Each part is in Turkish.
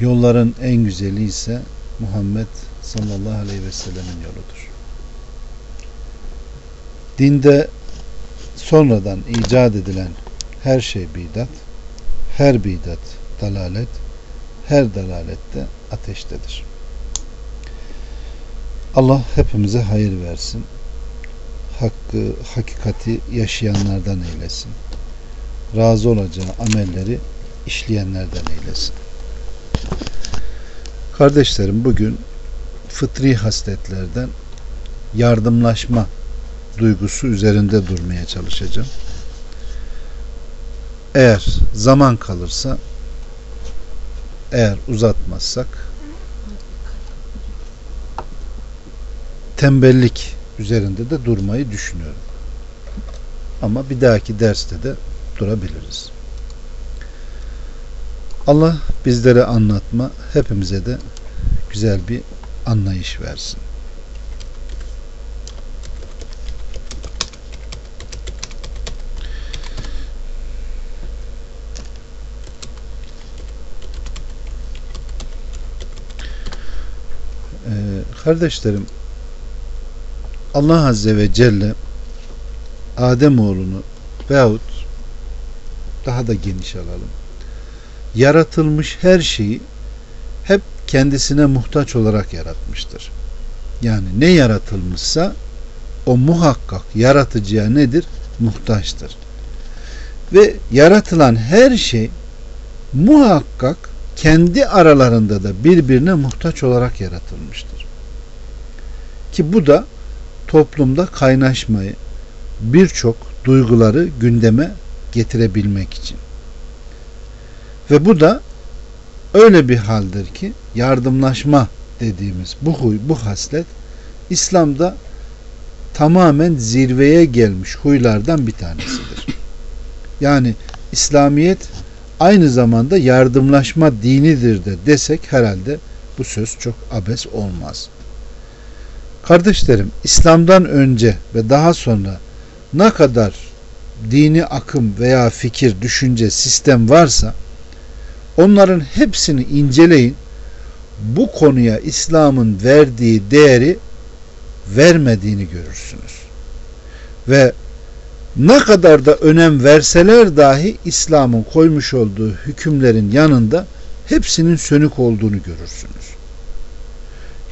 Yolların en güzeli ise Muhammed sallallahu aleyhi ve sellemin yoludur. Dinde sonradan icat edilen her şey bidat, her bidat dalalet, her dalalette ateştedir. Allah hepimize hayır versin. Hakkı, hakikati yaşayanlardan eylesin. Razı olacağı amelleri işleyenlerden eylesin. Kardeşlerim bugün fıtri hasletlerden yardımlaşma duygusu üzerinde durmaya çalışacağım. Eğer zaman kalırsa eğer uzatmazsak tembellik üzerinde de durmayı düşünüyorum. Ama bir dahaki derste de durabiliriz. Allah bizlere anlatma, hepimize de güzel bir anlayış versin. Ee, kardeşlerim Allah Azze ve Celle Adem oğlunu veyahut daha da geniş alalım yaratılmış her şeyi hep kendisine muhtaç olarak yaratmıştır. Yani ne yaratılmışsa o muhakkak yaratıcıya nedir? Muhtaçtır. Ve yaratılan her şey muhakkak kendi aralarında da birbirine muhtaç olarak yaratılmıştır. Ki bu da toplumda kaynaşmayı, birçok duyguları gündeme getirebilmek için. Ve bu da öyle bir haldir ki yardımlaşma dediğimiz bu huy, bu haslet İslam'da tamamen zirveye gelmiş huylardan bir tanesidir. Yani İslamiyet aynı zamanda yardımlaşma dinidir de desek herhalde bu söz çok abes olmaz. Kardeşlerim, İslam'dan önce ve daha sonra ne kadar dini akım veya fikir, düşünce, sistem varsa Onların hepsini inceleyin. Bu konuya İslam'ın verdiği değeri vermediğini görürsünüz. Ve ne kadar da önem verseler dahi İslam'ın koymuş olduğu hükümlerin yanında hepsinin sönük olduğunu görürsünüz.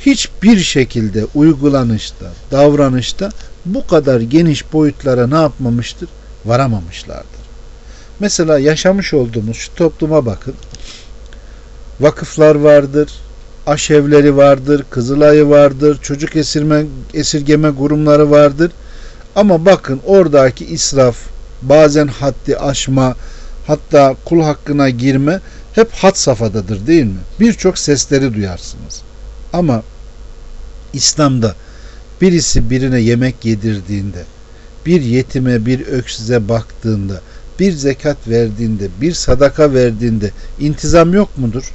Hiçbir şekilde uygulanışta, davranışta bu kadar geniş boyutlara ne yapmamıştır? Varamamışlardır. Mesela yaşamış olduğumuz şu topluma bakın vakıflar vardır, aşevleri vardır, kızılayı vardır, çocuk esirme, esirgeme kurumları vardır. Ama bakın oradaki israf, bazen haddi aşma, hatta kul hakkına girme hep had safhadadır değil mi? Birçok sesleri duyarsınız. Ama İslam'da birisi birine yemek yedirdiğinde, bir yetime, bir öksüze baktığında, bir zekat verdiğinde, bir sadaka verdiğinde intizam yok mudur?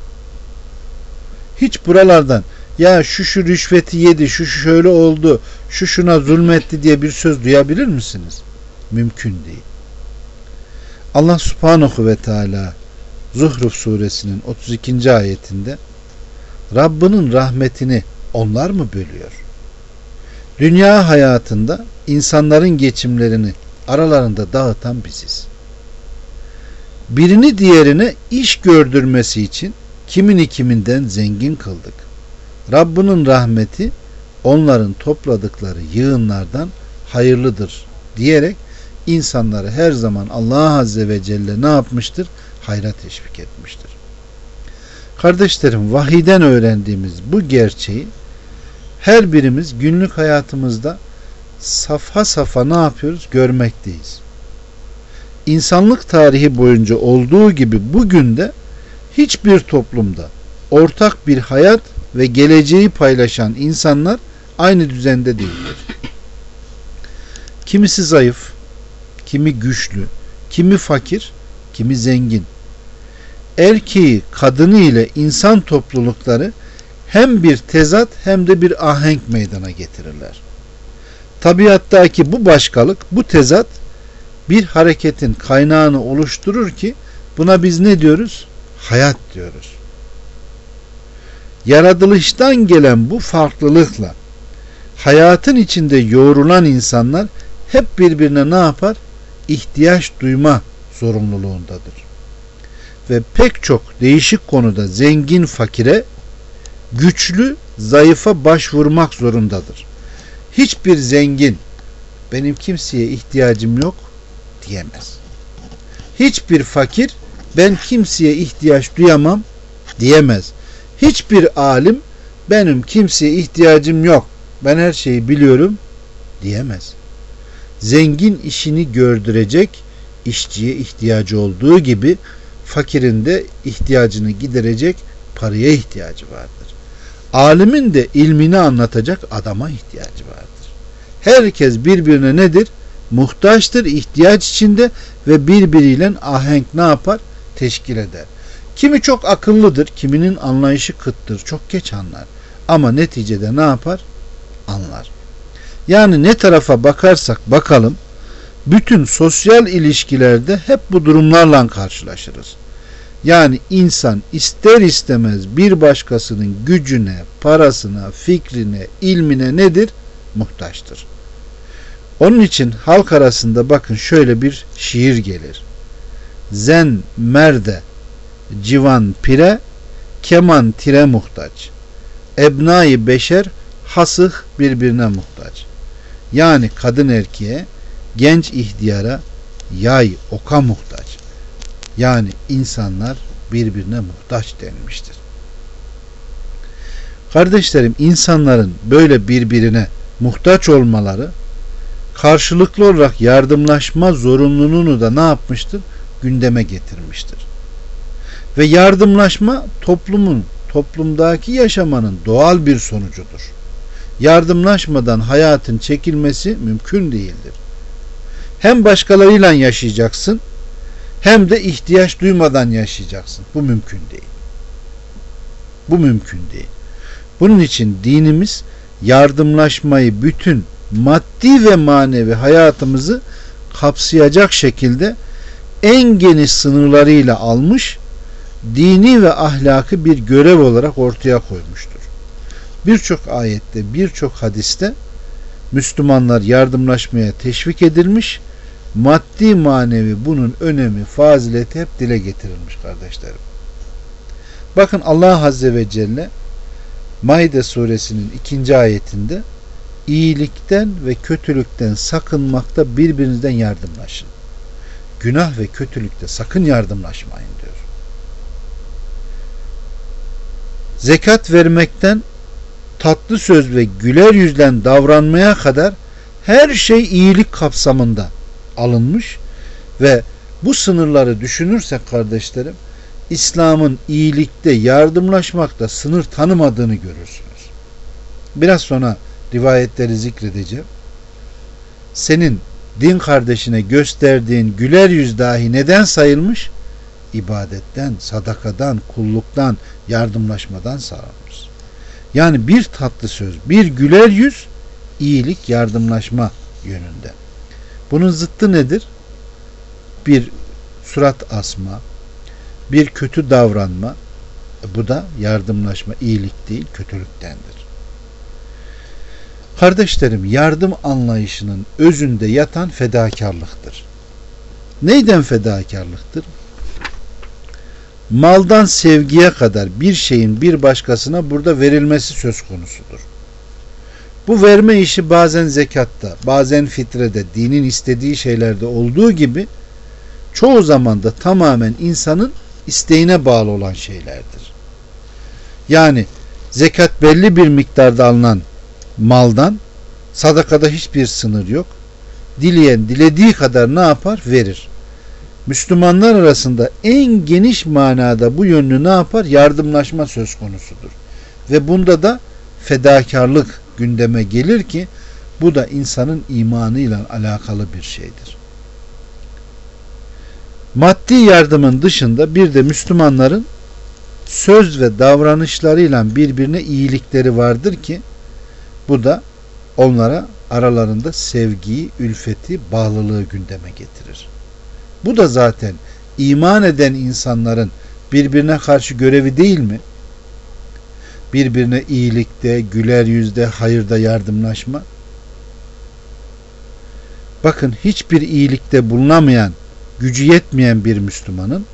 hiç buralardan ya şu şu rüşveti yedi, şu şu şöyle oldu, şu şuna zulmetti diye bir söz duyabilir misiniz? Mümkün değil. Allah subhanahu ve teala Zuhruf suresinin 32. ayetinde Rabbinin rahmetini onlar mı bölüyor? Dünya hayatında insanların geçimlerini aralarında dağıtan biziz. Birini diğerine iş gördürmesi için kimini kiminden zengin kıldık. Rabbinin rahmeti onların topladıkları yığınlardan hayırlıdır diyerek insanları her zaman Allah Azze ve Celle ne yapmıştır? Hayra teşvik etmiştir. Kardeşlerim vahiden öğrendiğimiz bu gerçeği her birimiz günlük hayatımızda safha safa ne yapıyoruz? Görmekteyiz. İnsanlık tarihi boyunca olduğu gibi bugün de hiçbir toplumda ortak bir hayat ve geleceği paylaşan insanlar aynı düzende değildir. Kimisi zayıf, kimi güçlü, kimi fakir, kimi zengin. Erkeği, kadını ile insan toplulukları hem bir tezat hem de bir ahenk meydana getirirler. Tabiattaki bu başkalık, bu tezat bir hareketin kaynağını oluşturur ki buna biz ne diyoruz? Hayat diyoruz. Yaratılıştan gelen bu farklılıkla hayatın içinde yoğrulan insanlar hep birbirine ne yapar? İhtiyaç duyma zorunluluğundadır. Ve pek çok değişik konuda zengin fakire, güçlü zayıfa başvurmak zorundadır. Hiçbir zengin benim kimseye ihtiyacım yok diyemez. Hiçbir fakir ben kimseye ihtiyaç duyamam diyemez. Hiçbir alim benim kimseye ihtiyacım yok ben her şeyi biliyorum diyemez. Zengin işini gördürecek işçiye ihtiyacı olduğu gibi fakirin de ihtiyacını giderecek paraya ihtiyacı vardır. Alimin de ilmini anlatacak adama ihtiyacı vardır. Herkes birbirine nedir? Muhtaçtır, ihtiyaç içinde ve birbiriyle ahenk ne yapar? Teşkil eder. Kimi çok akıllıdır, kiminin anlayışı kıttır, çok geç anlar. Ama neticede ne yapar? Anlar. Yani ne tarafa bakarsak bakalım, bütün sosyal ilişkilerde hep bu durumlarla karşılaşırız. Yani insan ister istemez bir başkasının gücüne, parasına, fikrine, ilmine nedir? Muhtaçtır. Onun için halk arasında bakın şöyle bir şiir gelir. Zen merde civan pire keman tire muhtaç. Ebnai beşer hasıh birbirine muhtaç. Yani kadın erkeğe, genç ihtiyara, yay oka muhtaç. Yani insanlar birbirine muhtaç denmiştir. Kardeşlerim insanların böyle birbirine muhtaç olmaları karşılıklı olarak yardımlaşma zorunluluğunu da ne yapmıştır? Gündeme getirmiştir. Ve yardımlaşma toplumun, toplumdaki yaşamanın doğal bir sonucudur. Yardımlaşmadan hayatın çekilmesi mümkün değildir. Hem başkalarıyla yaşayacaksın hem de ihtiyaç duymadan yaşayacaksın. Bu mümkün değil. Bu mümkün değil. Bunun için dinimiz yardımlaşmayı bütün maddi ve manevi hayatımızı kapsayacak şekilde en geniş sınırlarıyla almış, dini ve ahlakı bir görev olarak ortaya koymuştur. Birçok ayette, birçok hadiste Müslümanlar yardımlaşmaya teşvik edilmiş, maddi manevi bunun önemi, fazileti hep dile getirilmiş kardeşlerim. Bakın Allah Azze ve Celle Maide suresinin ikinci ayetinde iyilikten ve kötülükten sakınmakta birbirinizden yardımlaşın. Günah ve kötülükte sakın yardımlaşmayın diyor. Zekat vermekten tatlı söz ve güler yüzlen davranmaya kadar her şey iyilik kapsamında alınmış ve bu sınırları düşünürsek kardeşlerim İslam'ın iyilikte yardımlaşmakta sınır tanımadığını görürsünüz. Biraz sonra rivayetleri zikredeceğim. Senin din kardeşine gösterdiğin güler yüz dahi neden sayılmış? İbadetten, sadakadan, kulluktan, yardımlaşmadan sağlanmış. Yani bir tatlı söz, bir güler yüz iyilik, yardımlaşma yönünde. Bunun zıttı nedir? Bir surat asma, bir kötü davranma, bu da yardımlaşma, iyilik değil, kötülüktendir. Kardeşlerim yardım anlayışının özünde yatan fedakarlıktır. Neyden fedakarlıktır? Maldan sevgiye kadar bir şeyin bir başkasına burada verilmesi söz konusudur. Bu verme işi bazen zekatta, bazen fitrede, dinin istediği şeylerde olduğu gibi çoğu zaman da tamamen insanın isteğine bağlı olan şeylerdir. Yani zekat belli bir miktarda alınan maldan sadakada hiçbir sınır yok. Dileyen dilediği kadar ne yapar? Verir. Müslümanlar arasında en geniş manada bu yönlü ne yapar? Yardımlaşma söz konusudur. Ve bunda da fedakarlık gündeme gelir ki bu da insanın imanıyla alakalı bir şeydir. Maddi yardımın dışında bir de Müslümanların söz ve davranışlarıyla birbirine iyilikleri vardır ki bu da onlara aralarında sevgiyi, ülfeti, bağlılığı gündeme getirir. Bu da zaten iman eden insanların birbirine karşı görevi değil mi? Birbirine iyilikte, güler yüzde, hayırda yardımlaşma. Bakın hiçbir iyilikte bulunamayan, gücü yetmeyen bir Müslümanın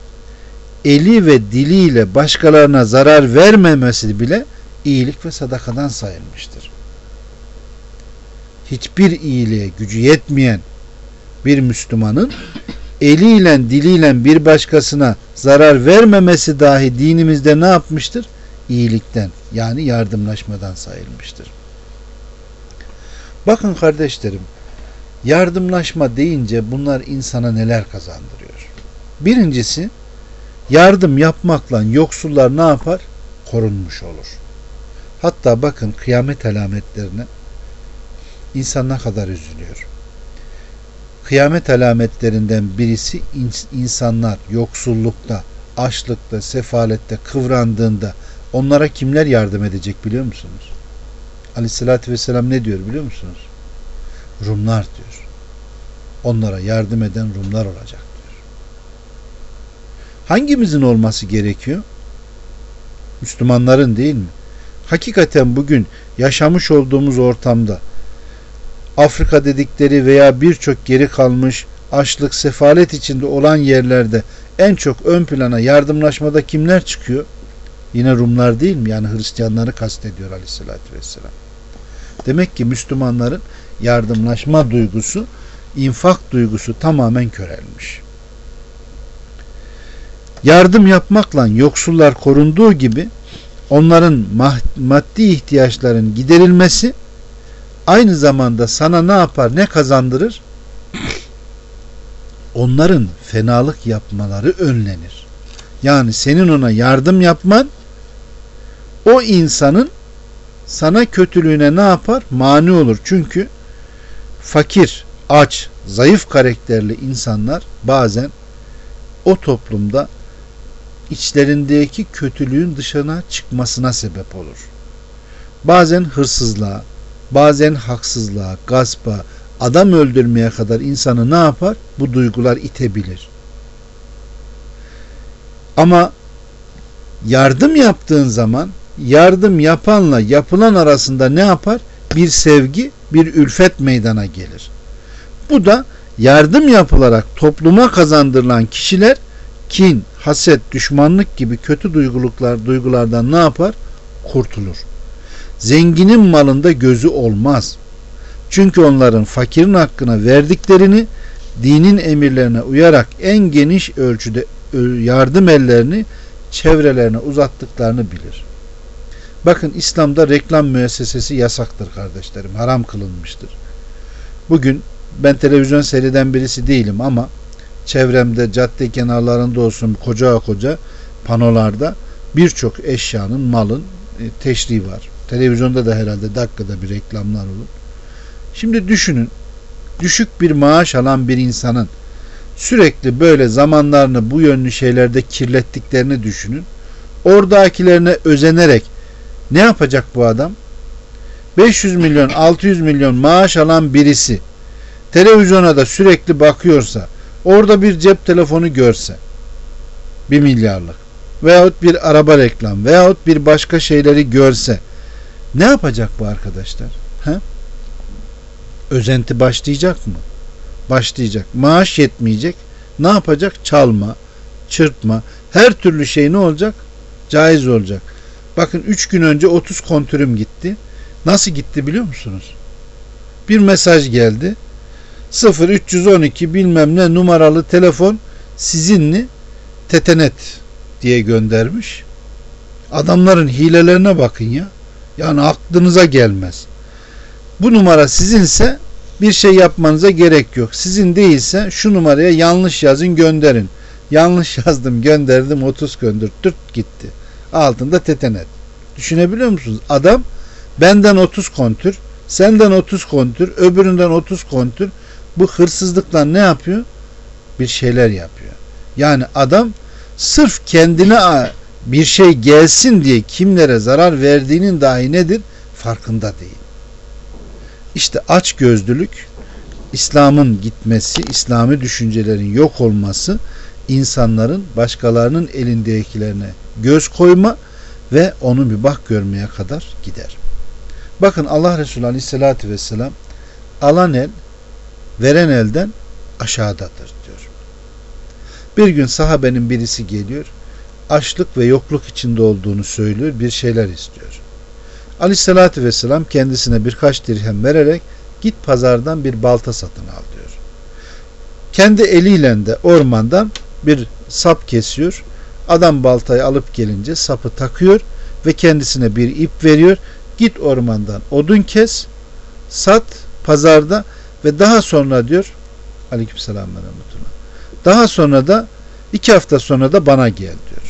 eli ve diliyle başkalarına zarar vermemesi bile iyilik ve sadakadan sayılmıştır. Hiçbir iyiliğe gücü yetmeyen bir Müslümanın eliyle diliyle bir başkasına zarar vermemesi dahi dinimizde ne yapmıştır? İyilikten yani yardımlaşmadan sayılmıştır. Bakın kardeşlerim yardımlaşma deyince bunlar insana neler kazandırıyor? Birincisi yardım yapmakla yoksullar ne yapar? Korunmuş olur. Hatta bakın kıyamet alametlerine insan ne kadar üzülüyor. Kıyamet alametlerinden birisi insanlar yoksullukta, açlıkta, sefalette kıvrandığında onlara kimler yardım edecek biliyor musunuz? Aleyhissalatü vesselam ne diyor biliyor musunuz? Rumlar diyor. Onlara yardım eden Rumlar olacak diyor. Hangimizin olması gerekiyor? Müslümanların değil mi? Hakikaten bugün yaşamış olduğumuz ortamda Afrika dedikleri veya birçok geri kalmış açlık, sefalet içinde olan yerlerde en çok ön plana yardımlaşmada kimler çıkıyor? Yine Rumlar değil mi? Yani Hristiyanları kastediyor aleyhissalatü vesselam. Demek ki Müslümanların yardımlaşma duygusu, infak duygusu tamamen körelmiş. Yardım yapmakla yoksullar korunduğu gibi onların maddi ihtiyaçların giderilmesi aynı zamanda sana ne yapar ne kazandırır? Onların fenalık yapmaları önlenir. Yani senin ona yardım yapman o insanın sana kötülüğüne ne yapar? Mani olur. Çünkü fakir aç zayıf karakterli insanlar bazen o toplumda içlerindeki kötülüğün dışına çıkmasına sebep olur. Bazen hırsızlığa, bazen haksızlığa, gaspa, adam öldürmeye kadar insanı ne yapar? Bu duygular itebilir. Ama yardım yaptığın zaman yardım yapanla yapılan arasında ne yapar? Bir sevgi, bir ülfet meydana gelir. Bu da yardım yapılarak topluma kazandırılan kişiler kin, haset, düşmanlık gibi kötü duyguluklar, duygulardan ne yapar? Kurtulur. Zenginin malında gözü olmaz. Çünkü onların fakirin hakkına verdiklerini dinin emirlerine uyarak en geniş ölçüde yardım ellerini çevrelerine uzattıklarını bilir. Bakın İslam'da reklam müessesesi yasaktır kardeşlerim. Haram kılınmıştır. Bugün ben televizyon seyreden birisi değilim ama çevremde cadde kenarlarında olsun koca koca panolarda birçok eşyanın, malın e, teşriği var. Televizyonda da herhalde dakikada bir reklamlar olur. Şimdi düşünün düşük bir maaş alan bir insanın sürekli böyle zamanlarını bu yönlü şeylerde kirlettiklerini düşünün. Oradakilerine özenerek ne yapacak bu adam? 500 milyon 600 milyon maaş alan birisi televizyona da sürekli bakıyorsa orada bir cep telefonu görse bir milyarlık veyahut bir araba reklam veyahut bir başka şeyleri görse ne yapacak bu arkadaşlar? He? Özenti başlayacak mı? Başlayacak. Maaş yetmeyecek. Ne yapacak? Çalma, çırpma. Her türlü şey ne olacak? Caiz olacak. Bakın 3 gün önce 30 kontürüm gitti. Nasıl gitti biliyor musunuz? Bir mesaj geldi. 0312 bilmem ne numaralı telefon sizinli tetenet diye göndermiş. Adamların hilelerine bakın ya. Yani aklınıza gelmez. Bu numara sizinse bir şey yapmanıza gerek yok. Sizin değilse şu numaraya yanlış yazın gönderin. Yanlış yazdım gönderdim 30 gönder. Tırt gitti. Altında tetenet. Düşünebiliyor musunuz? Adam benden 30 kontür, senden 30 kontür, öbüründen 30 kontür. Bu hırsızlıkla ne yapıyor? Bir şeyler yapıyor. Yani adam sırf kendine bir şey gelsin diye kimlere zarar verdiğinin dahi nedir? Farkında değil. İşte aç gözlülük İslam'ın gitmesi, İslami düşüncelerin yok olması insanların başkalarının elindekilerine göz koyma ve onu bir bak görmeye kadar gider. Bakın Allah Resulü Aleyhisselatü Vesselam alan el veren elden aşağıdadır diyor. Bir gün sahabenin birisi geliyor açlık ve yokluk içinde olduğunu söylüyor bir şeyler istiyor. Aleyhisselatü Vesselam kendisine birkaç dirhem vererek git pazardan bir balta satın al diyor. Kendi eliyle de ormandan bir sap kesiyor. Adam baltayı alıp gelince sapı takıyor ve kendisine bir ip veriyor. Git ormandan odun kes, sat pazarda ve daha sonra diyor aleykümselam ve Daha sonra da iki hafta sonra da bana gel diyor.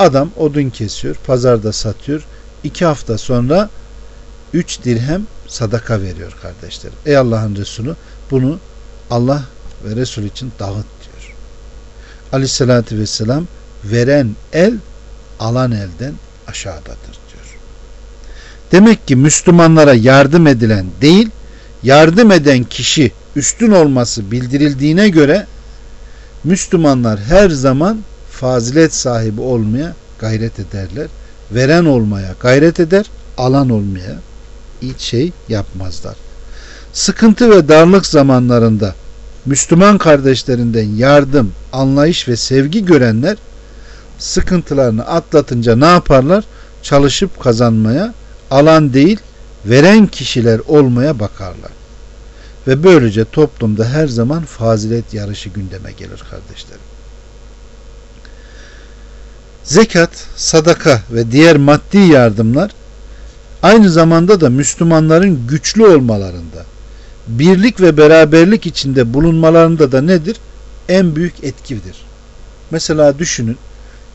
Adam odun kesiyor, pazarda satıyor. İki hafta sonra üç dirhem sadaka veriyor kardeşlerim. Ey Allah'ın Resulü bunu Allah ve Resul için dağıt diyor. Aleyhissalatü vesselam veren el alan elden aşağıdadır diyor. Demek ki Müslümanlara yardım edilen değil, yardım eden kişi üstün olması bildirildiğine göre Müslümanlar her zaman fazilet sahibi olmaya gayret ederler. Veren olmaya gayret eder, alan olmaya hiç şey yapmazlar. Sıkıntı ve darlık zamanlarında Müslüman kardeşlerinden yardım, anlayış ve sevgi görenler sıkıntılarını atlatınca ne yaparlar? Çalışıp kazanmaya, alan değil, veren kişiler olmaya bakarlar. Ve böylece toplumda her zaman fazilet yarışı gündeme gelir kardeşlerim. Zekat, sadaka ve diğer maddi yardımlar aynı zamanda da Müslümanların güçlü olmalarında, birlik ve beraberlik içinde bulunmalarında da nedir? En büyük etkidir. Mesela düşünün,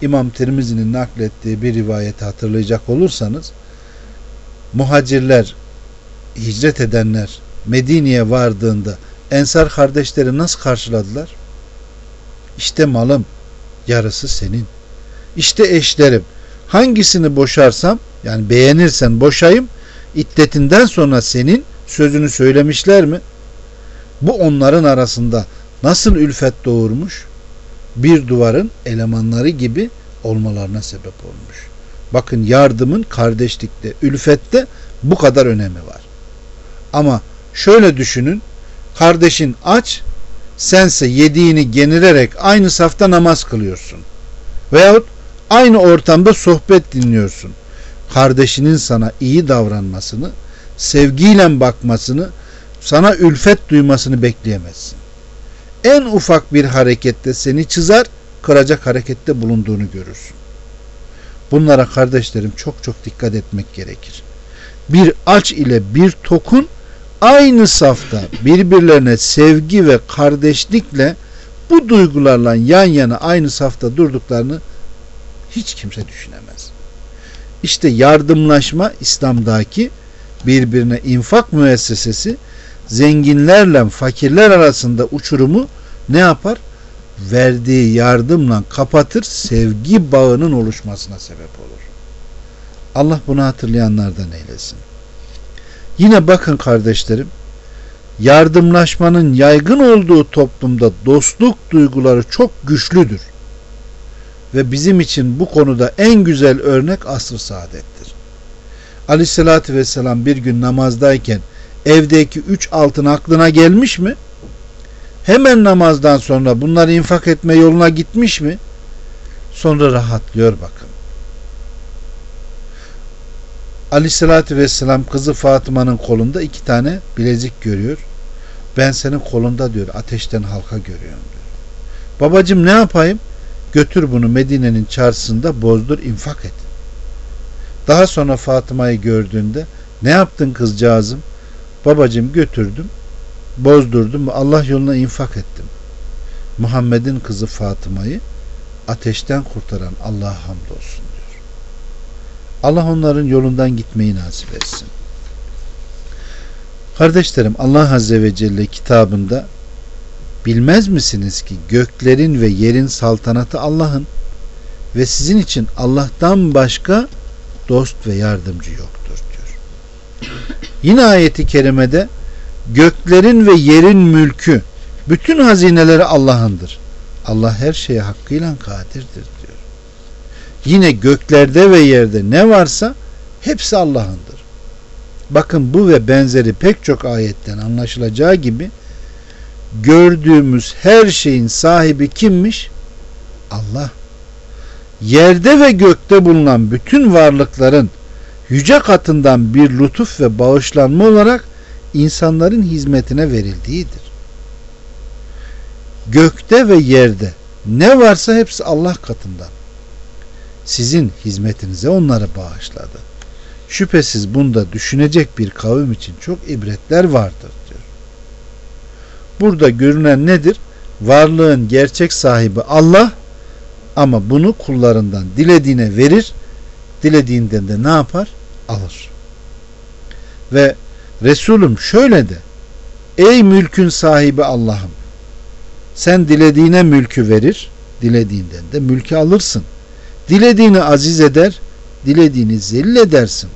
İmam Tirmizi'nin naklettiği bir rivayeti hatırlayacak olursanız, muhacirler, hicret edenler Medine'ye vardığında Ensar kardeşleri nasıl karşıladılar? İşte malım, yarısı senin. İşte eşlerim. Hangisini boşarsam yani beğenirsen boşayım iddetinden sonra senin sözünü söylemişler mi? Bu onların arasında nasıl ülfet doğurmuş? Bir duvarın elemanları gibi olmalarına sebep olmuş. Bakın yardımın kardeşlikte, ülfette bu kadar önemi var. Ama şöyle düşünün. Kardeşin aç, sense yediğini genirerek aynı safta namaz kılıyorsun. Veyahut Aynı ortamda sohbet dinliyorsun. Kardeşinin sana iyi davranmasını, sevgiyle bakmasını, sana ülfet duymasını bekleyemezsin. En ufak bir harekette seni çizer, kıracak harekette bulunduğunu görürsün. Bunlara kardeşlerim çok çok dikkat etmek gerekir. Bir aç ile bir tokun aynı safta birbirlerine sevgi ve kardeşlikle bu duygularla yan yana aynı safta durduklarını hiç kimse düşünemez. İşte yardımlaşma İslam'daki birbirine infak müessesesi zenginlerle fakirler arasında uçurumu ne yapar? Verdiği yardımla kapatır, sevgi bağının oluşmasına sebep olur. Allah bunu hatırlayanlardan eylesin. Yine bakın kardeşlerim, yardımlaşmanın yaygın olduğu toplumda dostluk duyguları çok güçlüdür ve bizim için bu konuda en güzel örnek asr saadettir. Aleyhissalatü vesselam bir gün namazdayken evdeki üç altın aklına gelmiş mi? Hemen namazdan sonra bunları infak etme yoluna gitmiş mi? Sonra rahatlıyor bakın. Aleyhissalatü vesselam kızı Fatıma'nın kolunda iki tane bilezik görüyor. Ben senin kolunda diyor ateşten halka görüyorum diyor. Babacım ne yapayım? Götür bunu Medine'nin çarşısında bozdur infak et. Daha sonra Fatıma'yı gördüğünde ne yaptın kızcağızım? Babacım götürdüm bozdurdum ve Allah yoluna infak ettim. Muhammed'in kızı Fatıma'yı ateşten kurtaran Allah'a hamdolsun diyor. Allah onların yolundan gitmeyi nasip etsin. Kardeşlerim Allah Azze ve Celle kitabında bilmez misiniz ki göklerin ve yerin saltanatı Allah'ın ve sizin için Allah'tan başka dost ve yardımcı yoktur diyor. Yine ayeti kerimede göklerin ve yerin mülkü bütün hazineleri Allah'ındır. Allah her şeye hakkıyla kadirdir diyor. Yine göklerde ve yerde ne varsa hepsi Allah'ındır. Bakın bu ve benzeri pek çok ayetten anlaşılacağı gibi gördüğümüz her şeyin sahibi kimmiş? Allah. Yerde ve gökte bulunan bütün varlıkların yüce katından bir lütuf ve bağışlanma olarak insanların hizmetine verildiğidir. Gökte ve yerde ne varsa hepsi Allah katından. Sizin hizmetinize onları bağışladı. Şüphesiz bunda düşünecek bir kavim için çok ibretler vardır. Burada görünen nedir? Varlığın gerçek sahibi Allah ama bunu kullarından dilediğine verir, dilediğinden de ne yapar? Alır. Ve Resulüm şöyle de Ey mülkün sahibi Allah'ım sen dilediğine mülkü verir, dilediğinden de mülkü alırsın. Dilediğini aziz eder, dilediğini zelil edersin.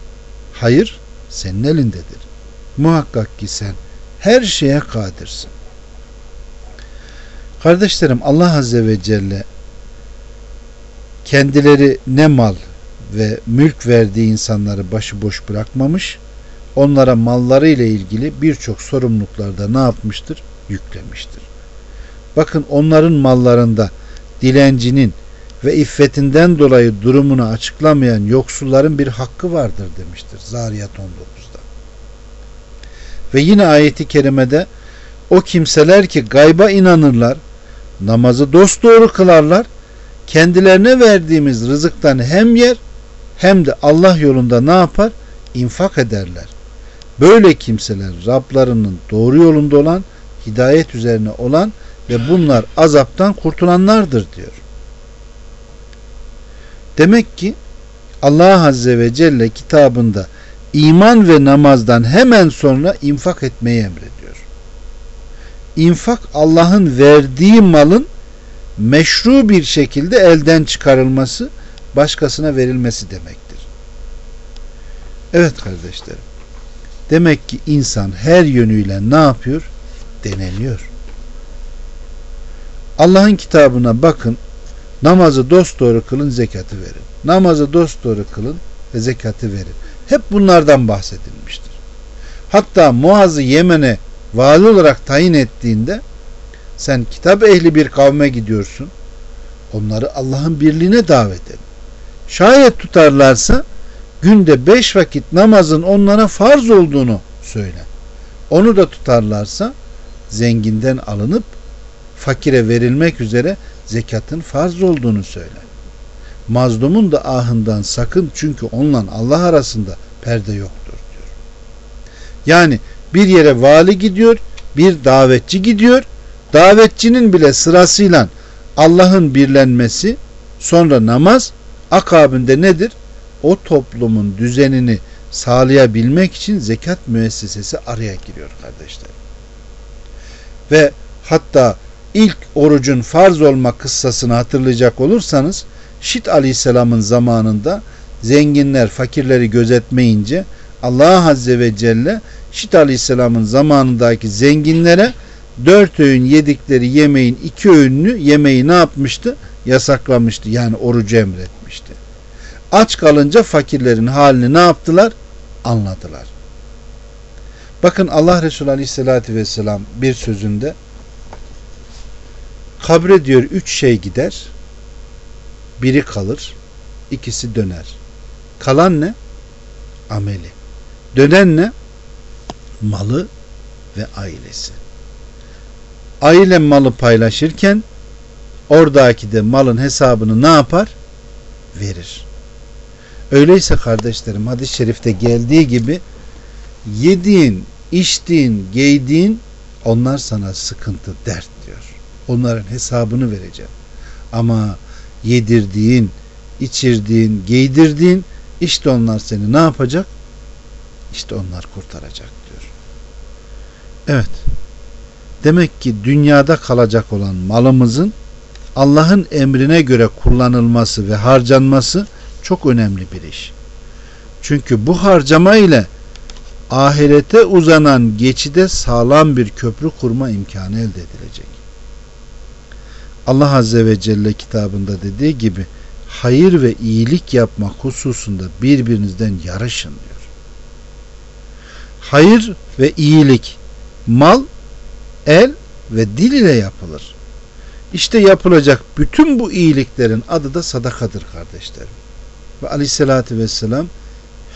Hayır senin elindedir. Muhakkak ki sen her şeye kadirsin. Kardeşlerim Allah Azze ve Celle kendileri ne mal ve mülk verdiği insanları başıboş bırakmamış, onlara malları ile ilgili birçok sorumluluklarda ne yapmıştır? Yüklemiştir. Bakın onların mallarında dilencinin ve iffetinden dolayı durumunu açıklamayan yoksulların bir hakkı vardır demiştir Zariyat 19'da. Ve yine ayeti kerimede o kimseler ki gayba inanırlar, namazı dosdoğru kılarlar, kendilerine verdiğimiz rızıktan hem yer hem de Allah yolunda ne yapar? İnfak ederler. Böyle kimseler Rablarının doğru yolunda olan, hidayet üzerine olan ve bunlar azaptan kurtulanlardır diyor. Demek ki Allah Azze ve Celle kitabında iman ve namazdan hemen sonra infak etmeyi emrediyor. İnfak Allah'ın verdiği malın meşru bir şekilde elden çıkarılması, başkasına verilmesi demektir. Evet kardeşlerim. Demek ki insan her yönüyle ne yapıyor? Deneniyor. Allah'ın kitabına bakın. Namazı dosdoğru kılın, zekatı verin. Namazı dosdoğru kılın ve zekatı verin. Hep bunlardan bahsedilmiştir. Hatta Muaz'ı Yemen'e vali olarak tayin ettiğinde sen kitap ehli bir kavme gidiyorsun. Onları Allah'ın birliğine davet et. Şayet tutarlarsa günde beş vakit namazın onlara farz olduğunu söyle. Onu da tutarlarsa zenginden alınıp fakire verilmek üzere zekatın farz olduğunu söyle. Mazlumun da ahından sakın çünkü onunla Allah arasında perde yoktur diyor. Yani bir yere vali gidiyor, bir davetçi gidiyor. Davetçinin bile sırasıyla Allah'ın birlenmesi, sonra namaz akabinde nedir? O toplumun düzenini sağlayabilmek için zekat müessesesi araya giriyor kardeşler. Ve hatta ilk orucun farz olma kıssasını hatırlayacak olursanız Şit Aleyhisselam'ın zamanında zenginler fakirleri gözetmeyince Allah Azze ve Celle Şit Aleyhisselam'ın zamanındaki zenginlere dört öğün yedikleri yemeğin iki öğününü yemeği ne yapmıştı? Yasaklamıştı. Yani orucu emretmişti. Aç kalınca fakirlerin halini ne yaptılar? Anladılar. Bakın Allah Resulü Aleyhisselatü Vesselam bir sözünde kabre diyor üç şey gider biri kalır ikisi döner. Kalan ne? Ameli. Dönen ne? Malı ve ailesi. Aile malı paylaşırken oradaki de malın hesabını ne yapar? Verir. Öyleyse kardeşlerim hadis-i şerifte geldiği gibi yediğin, içtiğin, giydiğin Onlar sana sıkıntı, dert diyor. Onların hesabını vereceğim. Ama yedirdiğin, içirdiğin, giydirdiğin işte onlar seni ne yapacak? İşte onlar kurtaracak. Evet. Demek ki dünyada kalacak olan malımızın Allah'ın emrine göre kullanılması ve harcanması çok önemli bir iş. Çünkü bu harcama ile ahirete uzanan geçide sağlam bir köprü kurma imkanı elde edilecek. Allah Azze ve Celle kitabında dediği gibi hayır ve iyilik yapmak hususunda birbirinizden yarışın diyor. Hayır ve iyilik mal, el ve dil ile yapılır. İşte yapılacak bütün bu iyiliklerin adı da sadakadır kardeşlerim. Ve aleyhissalatü vesselam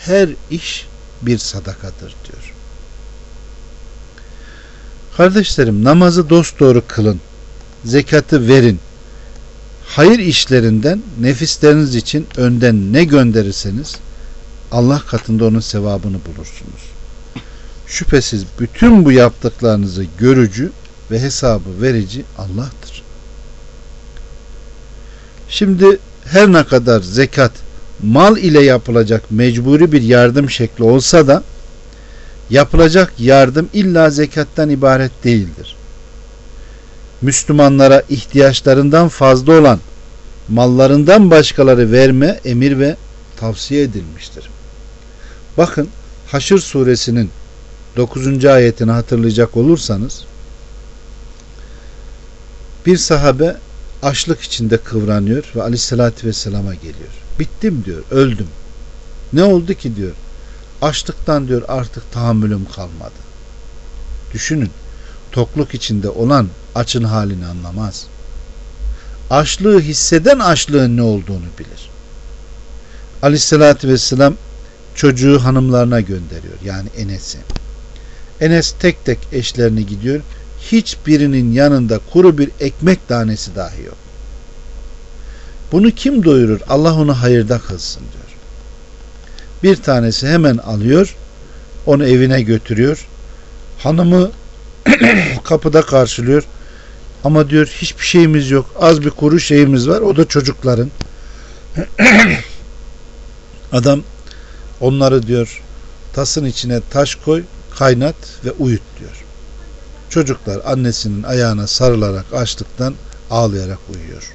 her iş bir sadakadır diyor. Kardeşlerim namazı dosdoğru kılın. Zekatı verin. Hayır işlerinden nefisleriniz için önden ne gönderirseniz Allah katında onun sevabını bulursunuz. Şüphesiz bütün bu yaptıklarınızı görücü ve hesabı verici Allah'tır. Şimdi her ne kadar zekat mal ile yapılacak mecburi bir yardım şekli olsa da yapılacak yardım illa zekattan ibaret değildir. Müslümanlara ihtiyaçlarından fazla olan mallarından başkaları verme emir ve tavsiye edilmiştir. Bakın Haşr suresinin 9. ayetini hatırlayacak olursanız bir sahabe açlık içinde kıvranıyor ve aleyhissalatü vesselama geliyor. Bittim diyor, öldüm. Ne oldu ki diyor. Açlıktan diyor artık tahammülüm kalmadı. Düşünün, tokluk içinde olan açın halini anlamaz. Açlığı hisseden açlığın ne olduğunu bilir. Aleyhissalatü vesselam çocuğu hanımlarına gönderiyor. Yani Enes'i. Enes tek tek eşlerini gidiyor. Hiçbirinin yanında kuru bir ekmek tanesi dahi yok. Bunu kim doyurur? Allah onu hayırda kılsın diyor. Bir tanesi hemen alıyor, onu evine götürüyor. Hanımı kapıda karşılıyor. Ama diyor hiçbir şeyimiz yok. Az bir kuru şeyimiz var. O da çocukların. Adam onları diyor tasın içine taş koy, kaynat ve uyut diyor. Çocuklar annesinin ayağına sarılarak açlıktan ağlayarak uyuyor.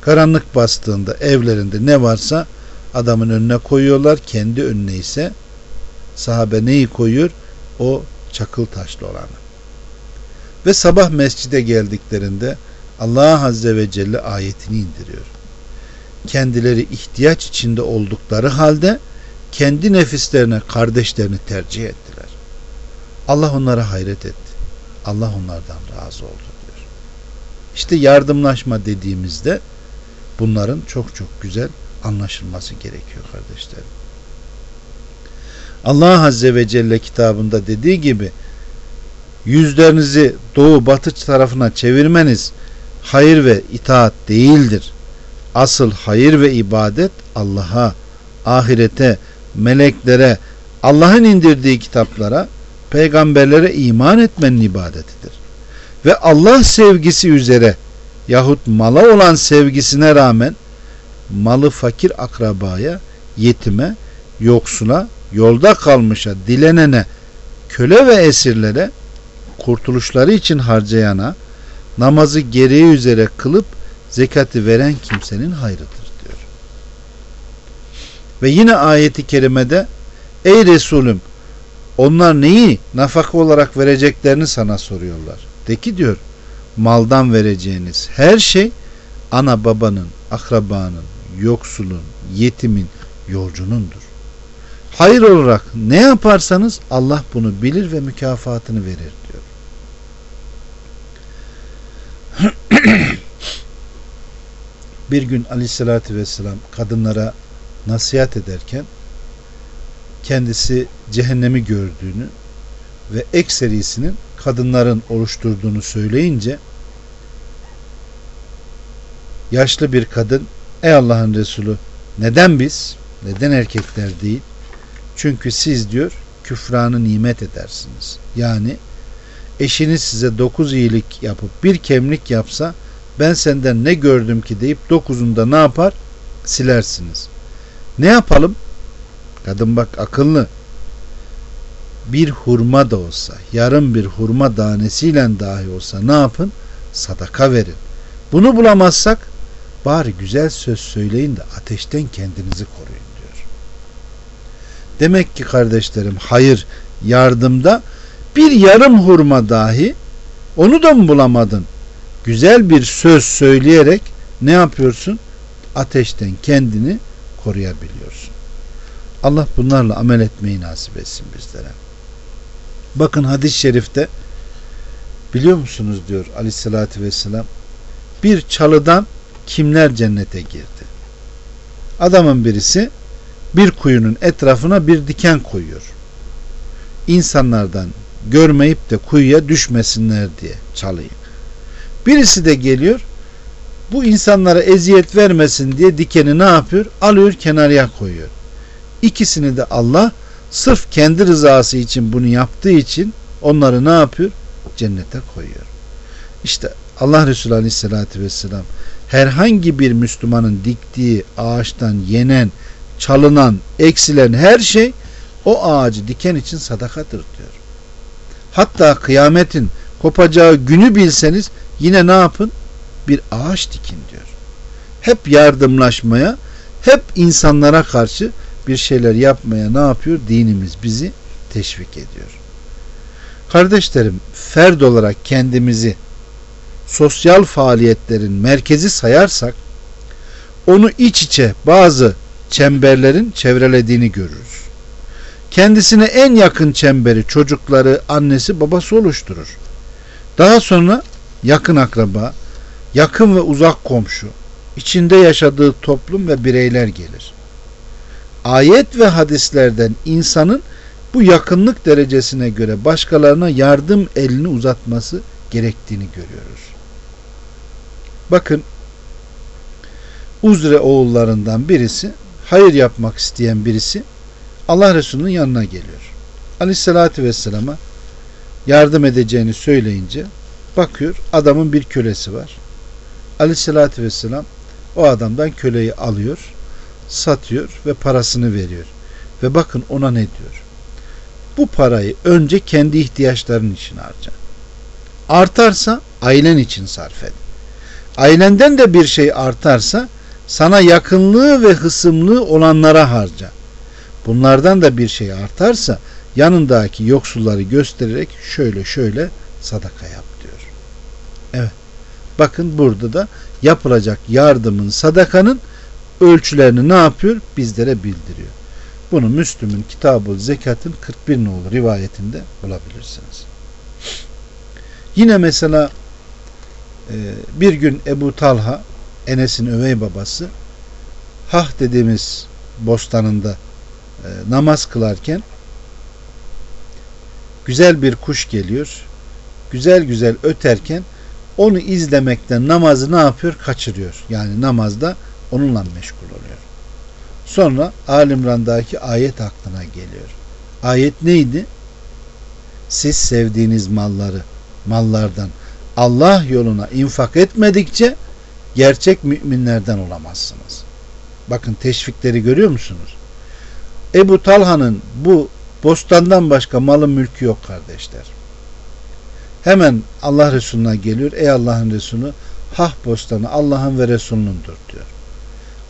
Karanlık bastığında evlerinde ne varsa adamın önüne koyuyorlar. Kendi önüne ise sahabe neyi koyuyor? O çakıl taşlı olanı. Ve sabah mescide geldiklerinde Allah Azze ve Celle ayetini indiriyor. Kendileri ihtiyaç içinde oldukları halde kendi nefislerine kardeşlerini tercih ettiler. Allah onlara hayret etti. Allah onlardan razı oldu diyor. İşte yardımlaşma dediğimizde bunların çok çok güzel anlaşılması gerekiyor kardeşlerim. Allah Azze ve Celle kitabında dediği gibi yüzlerinizi doğu batı tarafına çevirmeniz hayır ve itaat değildir. Asıl hayır ve ibadet Allah'a, ahirete, meleklere, Allah'ın indirdiği kitaplara, peygamberlere iman etmenin ibadetidir. Ve Allah sevgisi üzere yahut mala olan sevgisine rağmen malı fakir akrabaya, yetime, yoksula, yolda kalmışa, dilenene, köle ve esirlere kurtuluşları için harcayana namazı gereği üzere kılıp zekatı veren kimsenin hayrıdır diyor. Ve yine ayeti kerimede ey Resulüm onlar neyi nafaka olarak vereceklerini sana soruyorlar. De ki diyor maldan vereceğiniz her şey ana babanın, akrabanın, yoksulun, yetimin, yolcunundur. Hayır olarak ne yaparsanız Allah bunu bilir ve mükafatını verir diyor. bir gün aleyhissalatü vesselam kadınlara nasihat ederken kendisi cehennemi gördüğünü ve ekserisinin kadınların oluşturduğunu söyleyince yaşlı bir kadın ey Allah'ın Resulü neden biz neden erkekler değil çünkü siz diyor küfranı nimet edersiniz yani eşiniz size dokuz iyilik yapıp bir kemlik yapsa ben senden ne gördüm ki deyip dokuzunda ne yapar? Silersiniz. Ne yapalım? Kadın bak akıllı. Bir hurma da olsa, yarım bir hurma tanesiyle dahi olsa ne yapın? Sadaka verin. Bunu bulamazsak bari güzel söz söyleyin de ateşten kendinizi koruyun diyor. Demek ki kardeşlerim hayır yardımda bir yarım hurma dahi onu da mı bulamadın? Güzel bir söz söyleyerek ne yapıyorsun? Ateşten kendini koruyabiliyorsun. Allah bunlarla amel etmeyi nasip etsin bizlere. Bakın hadis-i şerifte biliyor musunuz diyor aleyhissalatü vesselam bir çalıdan kimler cennete girdi? Adamın birisi bir kuyunun etrafına bir diken koyuyor. İnsanlardan görmeyip de kuyuya düşmesinler diye çalıyı. Birisi de geliyor bu insanlara eziyet vermesin diye dikeni ne yapıyor? Alıyor kenarıya koyuyor. İkisini de Allah sırf kendi rızası için bunu yaptığı için onları ne yapıyor? Cennete koyuyor. İşte Allah Resulü Aleyhisselatü Vesselam herhangi bir Müslümanın diktiği ağaçtan yenen, çalınan, eksilen her şey o ağacı diken için sadakadır diyor. Hatta kıyametin kopacağı günü bilseniz yine ne yapın? Bir ağaç dikin diyor. Hep yardımlaşmaya, hep insanlara karşı bir şeyler yapmaya ne yapıyor? Dinimiz bizi teşvik ediyor. Kardeşlerim, ferd olarak kendimizi sosyal faaliyetlerin merkezi sayarsak onu iç içe bazı çemberlerin çevrelediğini görürüz. Kendisine en yakın çemberi çocukları, annesi, babası oluşturur. Daha sonra yakın akraba, yakın ve uzak komşu, içinde yaşadığı toplum ve bireyler gelir. Ayet ve hadislerden insanın bu yakınlık derecesine göre başkalarına yardım elini uzatması gerektiğini görüyoruz. Bakın Uzre oğullarından birisi hayır yapmak isteyen birisi Allah Resulü'nün yanına geliyor. Aleyhissalatü Vesselam'a yardım edeceğini söyleyince bakıyor adamın bir kölesi var. Aleyhissalatü Vesselam o adamdan köleyi alıyor, satıyor ve parasını veriyor. Ve bakın ona ne diyor? Bu parayı önce kendi ihtiyaçların için harca. Artarsa ailen için sarf et. Ailenden de bir şey artarsa sana yakınlığı ve hısımlığı olanlara harca. Bunlardan da bir şey artarsa yanındaki yoksulları göstererek şöyle şöyle sadaka yap diyor. Evet. Bakın burada da yapılacak yardımın, sadakanın ölçülerini ne yapıyor? Bizlere bildiriyor. Bunu Müslüm'ün Kitabı Zekat'ın 41 nolu rivayetinde bulabilirsiniz. Yine mesela e, bir gün Ebu Talha Enes'in övey babası Hah dediğimiz bostanında e, namaz kılarken güzel bir kuş geliyor. Güzel güzel öterken onu izlemekten namazı ne yapıyor? Kaçırıyor. Yani namazda onunla meşgul oluyor. Sonra Alimran'daki ayet aklına geliyor. Ayet neydi? Siz sevdiğiniz malları, mallardan Allah yoluna infak etmedikçe gerçek müminlerden olamazsınız. Bakın teşvikleri görüyor musunuz? Ebu Talha'nın bu bostandan başka malı mülkü yok kardeşler. Hemen Allah Resulü'ne geliyor. Ey Allah'ın Resulü hah bostanı Allah'ın ve Resulünündür diyor.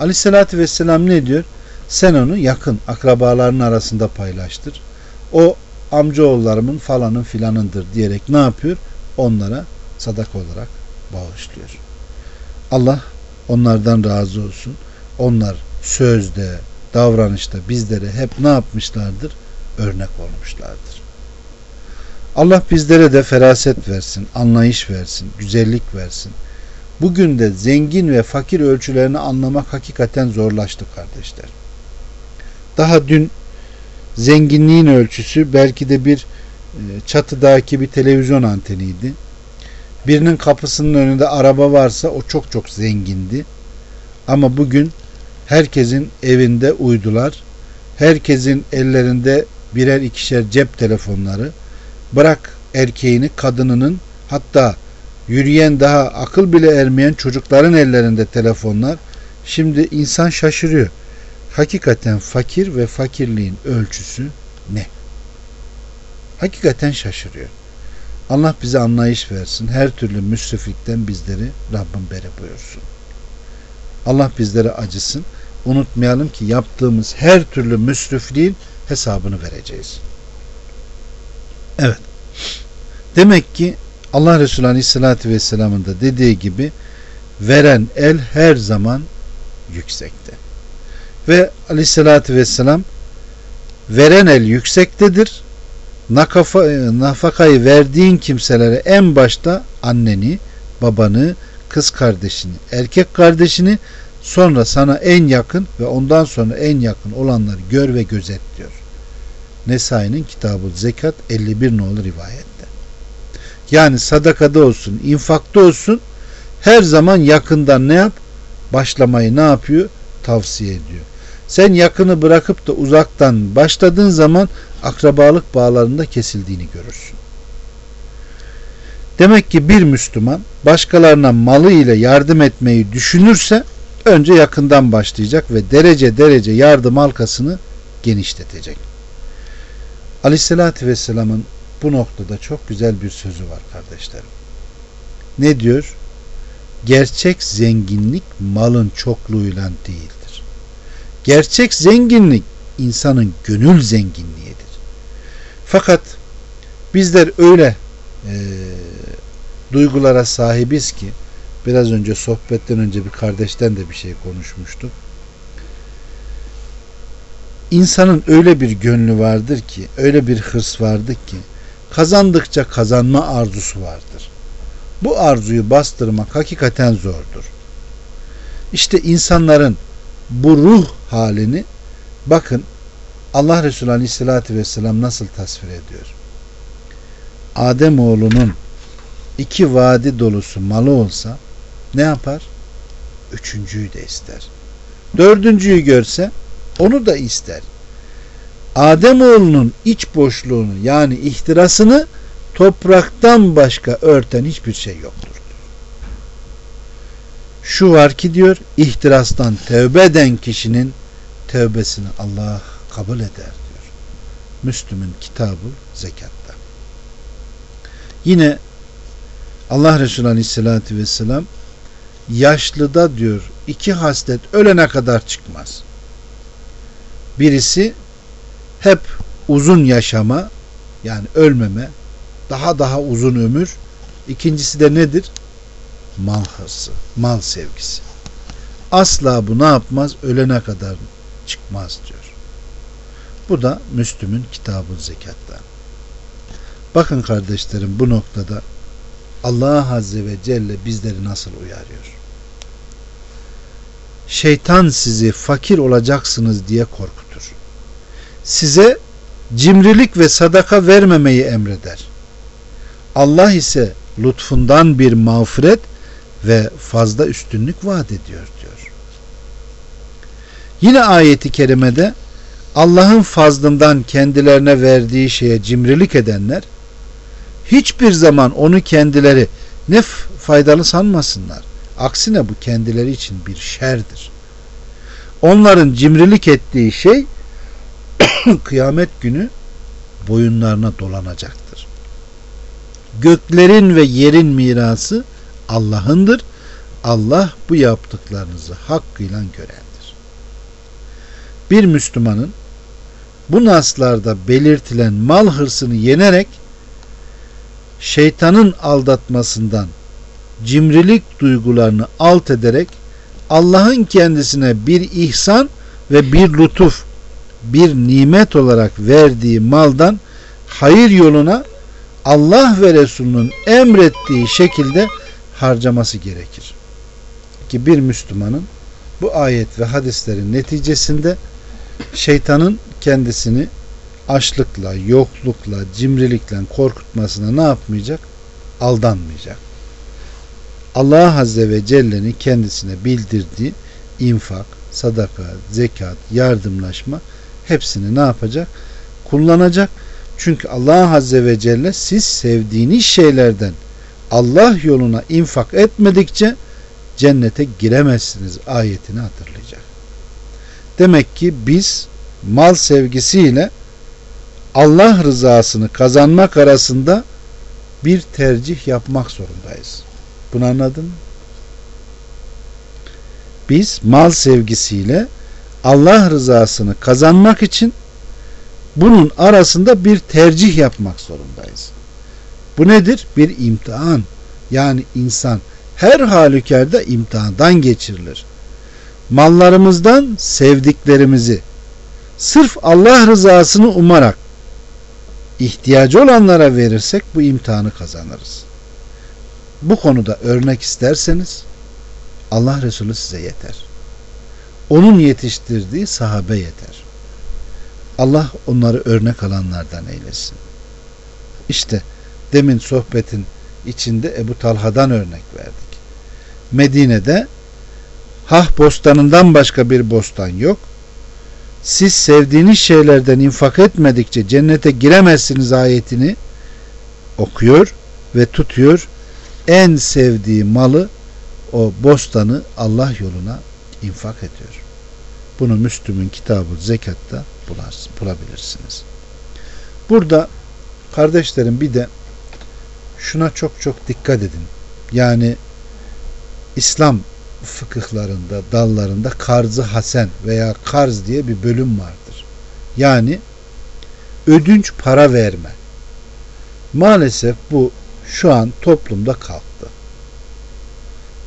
Aleyhissalatü vesselam ne diyor? Sen onu yakın akrabaların arasında paylaştır. O amcaoğullarımın falanın filanındır diyerek ne yapıyor? Onlara sadaka olarak bağışlıyor. Allah onlardan razı olsun. Onlar sözde, davranışta bizlere hep ne yapmışlardır? Örnek olmuşlardır. Allah bizlere de feraset versin, anlayış versin, güzellik versin. Bugün de zengin ve fakir ölçülerini anlamak hakikaten zorlaştı kardeşler. Daha dün zenginliğin ölçüsü belki de bir e, çatıdaki bir televizyon anteniydi. Birinin kapısının önünde araba varsa o çok çok zengindi. Ama bugün herkesin evinde uydular, herkesin ellerinde birer ikişer cep telefonları. Bırak erkeğini, kadınının hatta yürüyen daha akıl bile ermeyen çocukların ellerinde telefonlar. Şimdi insan şaşırıyor. Hakikaten fakir ve fakirliğin ölçüsü ne? Hakikaten şaşırıyor. Allah bize anlayış versin. Her türlü müsriflikten bizleri Rabbim beri buyursun. Allah bizlere acısın. Unutmayalım ki yaptığımız her türlü müsrifliğin hesabını vereceğiz. Evet. Demek ki Allah Resulü Aleyhisselatü Vesselam'ın da dediği gibi veren el her zaman yüksekte. Ve Aleyhisselatü Vesselam veren el yüksektedir. Nakafa, e, nafakayı verdiğin kimselere en başta anneni, babanı, kız kardeşini, erkek kardeşini sonra sana en yakın ve ondan sonra en yakın olanları gör ve gözet diyor. Nesai'nin kitabı zekat 51 nolu rivayette. Yani sadakada olsun, infakta olsun her zaman yakından ne yap? Başlamayı ne yapıyor? Tavsiye ediyor. Sen yakını bırakıp da uzaktan başladığın zaman akrabalık bağlarında kesildiğini görürsün. Demek ki bir Müslüman başkalarına malı ile yardım etmeyi düşünürse önce yakından başlayacak ve derece derece yardım halkasını genişletecek. Aleyhissalatü Vesselam'ın bu noktada çok güzel bir sözü var kardeşlerim. Ne diyor? Gerçek zenginlik malın çokluğuyla değildir. Gerçek zenginlik insanın gönül zenginliğidir. Fakat bizler öyle e, duygulara sahibiz ki biraz önce sohbetten önce bir kardeşten de bir şey konuşmuştuk. İnsanın öyle bir gönlü vardır ki, öyle bir hırs vardır ki kazandıkça kazanma arzusu vardır. Bu arzuyu bastırmak hakikaten zordur. İşte insanların bu ruh halini bakın Allah Resulü Aleyhisselatü Vesselam nasıl tasvir ediyor? Adem oğlunun iki vadi dolusu malı olsa ne yapar? Üçüncüyü de ister. Dördüncüyü görse onu da ister. Ademoğlunun iç boşluğunu yani ihtirasını topraktan başka örten hiçbir şey yoktur. Şu var ki diyor ihtirastan tövbe eden kişinin tövbesini Allah kabul eder diyor. Müslüm'ün kitabı zekatta. Yine Allah Resulü Aleyhisselatü Vesselam yaşlıda diyor iki haslet ölene kadar çıkmaz. Birisi hep uzun yaşama yani ölmeme daha daha uzun ömür ikincisi de nedir? Mal hırsı, mal sevgisi. Asla bu ne yapmaz? Ölene kadar çıkmaz diyor. Bu da Müslüm'ün kitabı zekatta. Bakın kardeşlerim bu noktada Allah Azze ve Celle bizleri nasıl uyarıyor. Şeytan sizi fakir olacaksınız diye korkutur size cimrilik ve sadaka vermemeyi emreder. Allah ise lütfundan bir mağfiret ve fazla üstünlük vaat ediyor diyor. Yine ayeti kerimede Allah'ın fazlından kendilerine verdiği şeye cimrilik edenler hiçbir zaman onu kendileri ne faydalı sanmasınlar. Aksine bu kendileri için bir şerdir. Onların cimrilik ettiği şey kıyamet günü boyunlarına dolanacaktır. Göklerin ve yerin mirası Allah'ındır. Allah bu yaptıklarınızı hakkıyla görendir. Bir Müslümanın bu naslarda belirtilen mal hırsını yenerek şeytanın aldatmasından cimrilik duygularını alt ederek Allah'ın kendisine bir ihsan ve bir lütuf bir nimet olarak verdiği maldan hayır yoluna Allah ve Resulünün emrettiği şekilde harcaması gerekir. Ki bir Müslümanın bu ayet ve hadislerin neticesinde şeytanın kendisini açlıkla, yoklukla, cimrilikle korkutmasına ne yapmayacak? Aldanmayacak. Allah Azze ve Celle'nin kendisine bildirdiği infak, sadaka, zekat, yardımlaşma hepsini ne yapacak? Kullanacak Çünkü Allah Azze ve Celle siz sevdiğiniz şeylerden Allah yoluna infak etmedikçe cennete giremezsiniz ayetini hatırlayacak. Demek ki biz mal sevgisiyle Allah rızasını kazanmak arasında bir tercih yapmak zorundayız. Bunu anladın mı? Biz mal sevgisiyle Allah rızasını kazanmak için bunun arasında bir tercih yapmak zorundayız. Bu nedir? Bir imtihan. Yani insan her halükarda imtihandan geçirilir. Mallarımızdan sevdiklerimizi sırf Allah rızasını umarak ihtiyacı olanlara verirsek bu imtihanı kazanırız. Bu konuda örnek isterseniz Allah Resulü size yeter. Onun yetiştirdiği sahabe yeter. Allah onları örnek alanlardan eylesin. İşte demin sohbetin içinde Ebu Talha'dan örnek verdik. Medine'de Hah bostanından başka bir bostan yok. Siz sevdiğiniz şeylerden infak etmedikçe cennete giremezsiniz ayetini okuyor ve tutuyor. En sevdiği malı o bostanı Allah yoluna infak ediyor. Bunu Müslüm'ün kitabı zekatta bulabilirsiniz. Burada kardeşlerim bir de şuna çok çok dikkat edin. Yani İslam fıkıhlarında, dallarında karzı hasen veya karz diye bir bölüm vardır. Yani ödünç para verme. Maalesef bu şu an toplumda kalktı.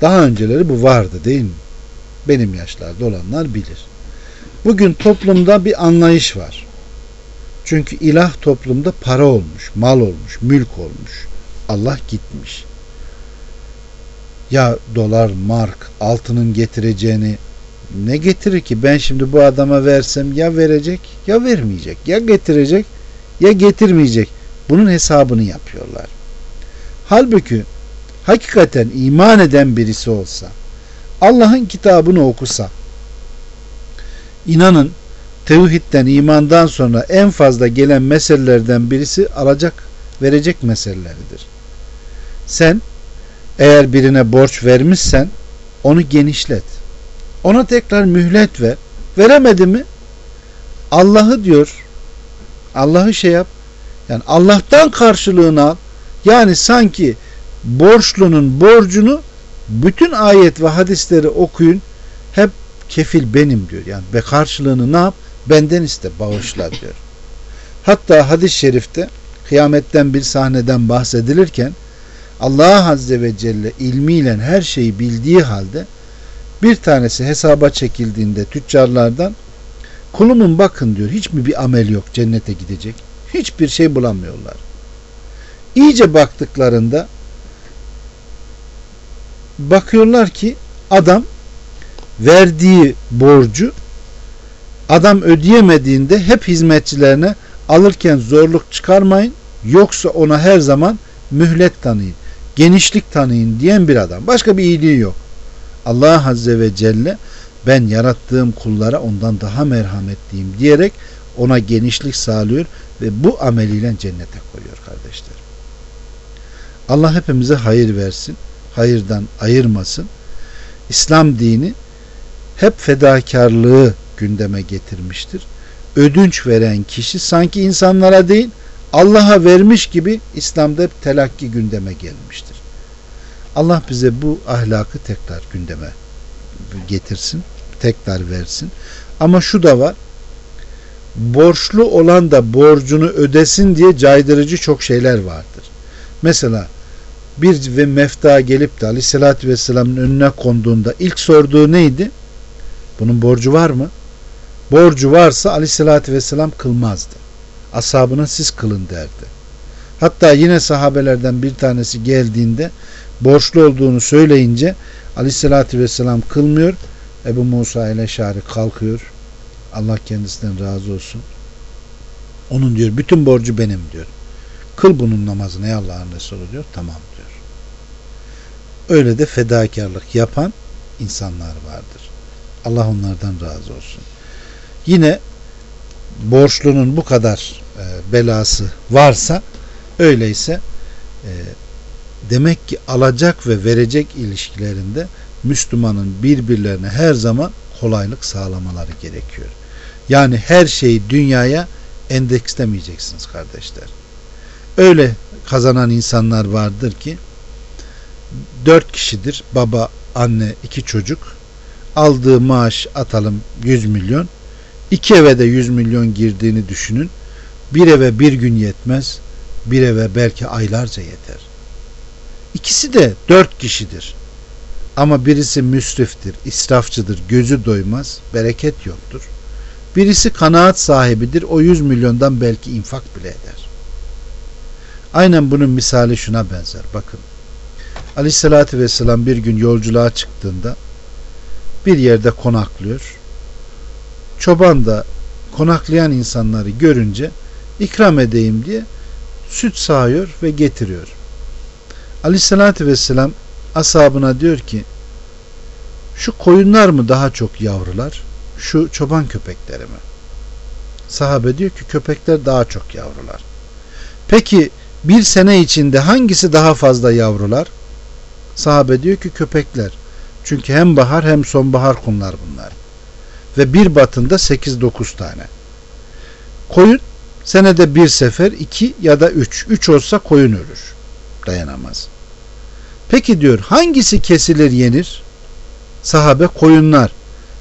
Daha önceleri bu vardı değil mi? Benim yaşlarda olanlar bilir. Bugün toplumda bir anlayış var. Çünkü ilah toplumda para olmuş, mal olmuş, mülk olmuş. Allah gitmiş. Ya dolar, mark, altının getireceğini ne getirir ki? Ben şimdi bu adama versem ya verecek ya vermeyecek. Ya getirecek ya getirmeyecek. Bunun hesabını yapıyorlar. Halbuki hakikaten iman eden birisi olsa, Allah'ın kitabını okusa, inanın tevhidden, imandan sonra en fazla gelen meselelerden birisi alacak, verecek meseleleridir. Sen eğer birine borç vermişsen onu genişlet. Ona tekrar mühlet ver. Veremedi mi? Allah'ı diyor. Allah'ı şey yap. Yani Allah'tan karşılığını al. Yani sanki borçlunun borcunu bütün ayet ve hadisleri okuyun. Hep kefil benim diyor. Yani ve karşılığını ne yap? Benden iste, bağışla diyor. Hatta hadis-i şerifte kıyametten bir sahneden bahsedilirken Allah Azze ve Celle ilmiyle her şeyi bildiği halde bir tanesi hesaba çekildiğinde tüccarlardan kulumun bakın diyor hiç mi bir amel yok cennete gidecek hiçbir şey bulamıyorlar. İyice baktıklarında bakıyorlar ki adam verdiği borcu adam ödeyemediğinde hep hizmetçilerine alırken zorluk çıkarmayın yoksa ona her zaman mühlet tanıyın genişlik tanıyın diyen bir adam. Başka bir iyiliği yok. Allah Azze ve Celle ben yarattığım kullara ondan daha merhametliyim diyerek ona genişlik sağlıyor ve bu ameliyle cennete koyuyor kardeşler. Allah hepimize hayır versin. Hayırdan ayırmasın. İslam dini hep fedakarlığı gündeme getirmiştir. Ödünç veren kişi sanki insanlara değil Allah'a vermiş gibi İslam'da hep telakki gündeme gelmiştir. Allah bize bu ahlakı tekrar gündeme getirsin, tekrar versin. Ama şu da var, borçlu olan da borcunu ödesin diye caydırıcı çok şeyler vardır. Mesela bir ve mefta gelip de aleyhissalatü vesselamın önüne konduğunda ilk sorduğu neydi? Bunun borcu var mı? Borcu varsa aleyhissalatü vesselam kılmazdı ashabına siz kılın derdi. Hatta yine sahabelerden bir tanesi geldiğinde borçlu olduğunu söyleyince aleyhissalatü vesselam kılmıyor. Ebu Musa ile Şari kalkıyor. Allah kendisinden razı olsun. Onun diyor bütün borcu benim diyor. Kıl bunun namazını ey Allah'ın Resulü diyor. Tamam diyor. Öyle de fedakarlık yapan insanlar vardır. Allah onlardan razı olsun. Yine borçlunun bu kadar e, belası varsa öyleyse e, demek ki alacak ve verecek ilişkilerinde Müslümanın birbirlerine her zaman kolaylık sağlamaları gerekiyor. Yani her şeyi dünyaya endekslemeyeceksiniz kardeşler. Öyle kazanan insanlar vardır ki dört kişidir. Baba, anne, iki çocuk. Aldığı maaş atalım 100 milyon. İki eve de 100 milyon girdiğini düşünün. Bir eve bir gün yetmez. Bir eve belki aylarca yeter. İkisi de dört kişidir. Ama birisi müsriftir, israfçıdır, gözü doymaz, bereket yoktur. Birisi kanaat sahibidir, o 100 milyondan belki infak bile eder. Aynen bunun misali şuna benzer. Bakın. Aleyhissalatü vesselam bir gün yolculuğa çıktığında bir yerde konaklıyor. Çoban da konaklayan insanları görünce ikram edeyim diye süt sağıyor ve getiriyor. Aleyhissalatü vesselam ashabına diyor ki şu koyunlar mı daha çok yavrular şu çoban köpekleri mi? Sahabe diyor ki köpekler daha çok yavrular. Peki bir sene içinde hangisi daha fazla yavrular? Sahabe diyor ki köpekler. Çünkü hem bahar hem sonbahar kumlar bunlar. Ve bir batında 8-9 tane. Koyun senede bir sefer iki ya da üç. Üç olsa koyun ölür. Dayanamaz. Peki diyor hangisi kesilir yenir? Sahabe koyunlar.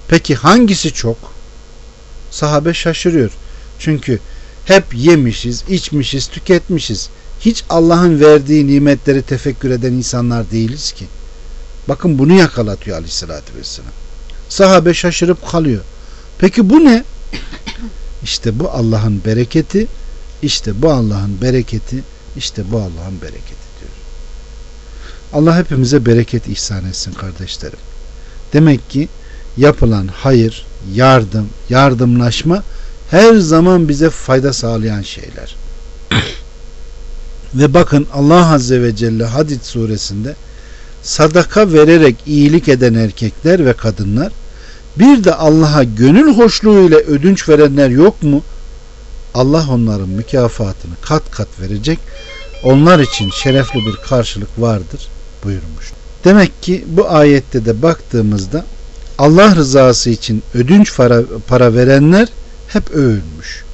Peki hangisi çok? Sahabe şaşırıyor. Çünkü hep yemişiz, içmişiz, tüketmişiz. Hiç Allah'ın verdiği nimetleri tefekkür eden insanlar değiliz ki. Bakın bunu yakalatıyor aleyhissalatü vesselam. Sahabe şaşırıp kalıyor. Peki bu ne? İşte bu Allah'ın bereketi, işte bu Allah'ın bereketi, işte bu Allah'ın bereketi diyor. Allah hepimize bereket ihsan etsin kardeşlerim. Demek ki yapılan hayır, yardım, yardımlaşma her zaman bize fayda sağlayan şeyler. Ve bakın Allah Azze ve Celle Hadid suresinde sadaka vererek iyilik eden erkekler ve kadınlar bir de Allah'a gönül hoşluğuyla ödünç verenler yok mu? Allah onların mükafatını kat kat verecek. Onlar için şerefli bir karşılık vardır buyurmuş. Demek ki bu ayette de baktığımızda Allah rızası için ödünç para, para verenler hep övülmüş.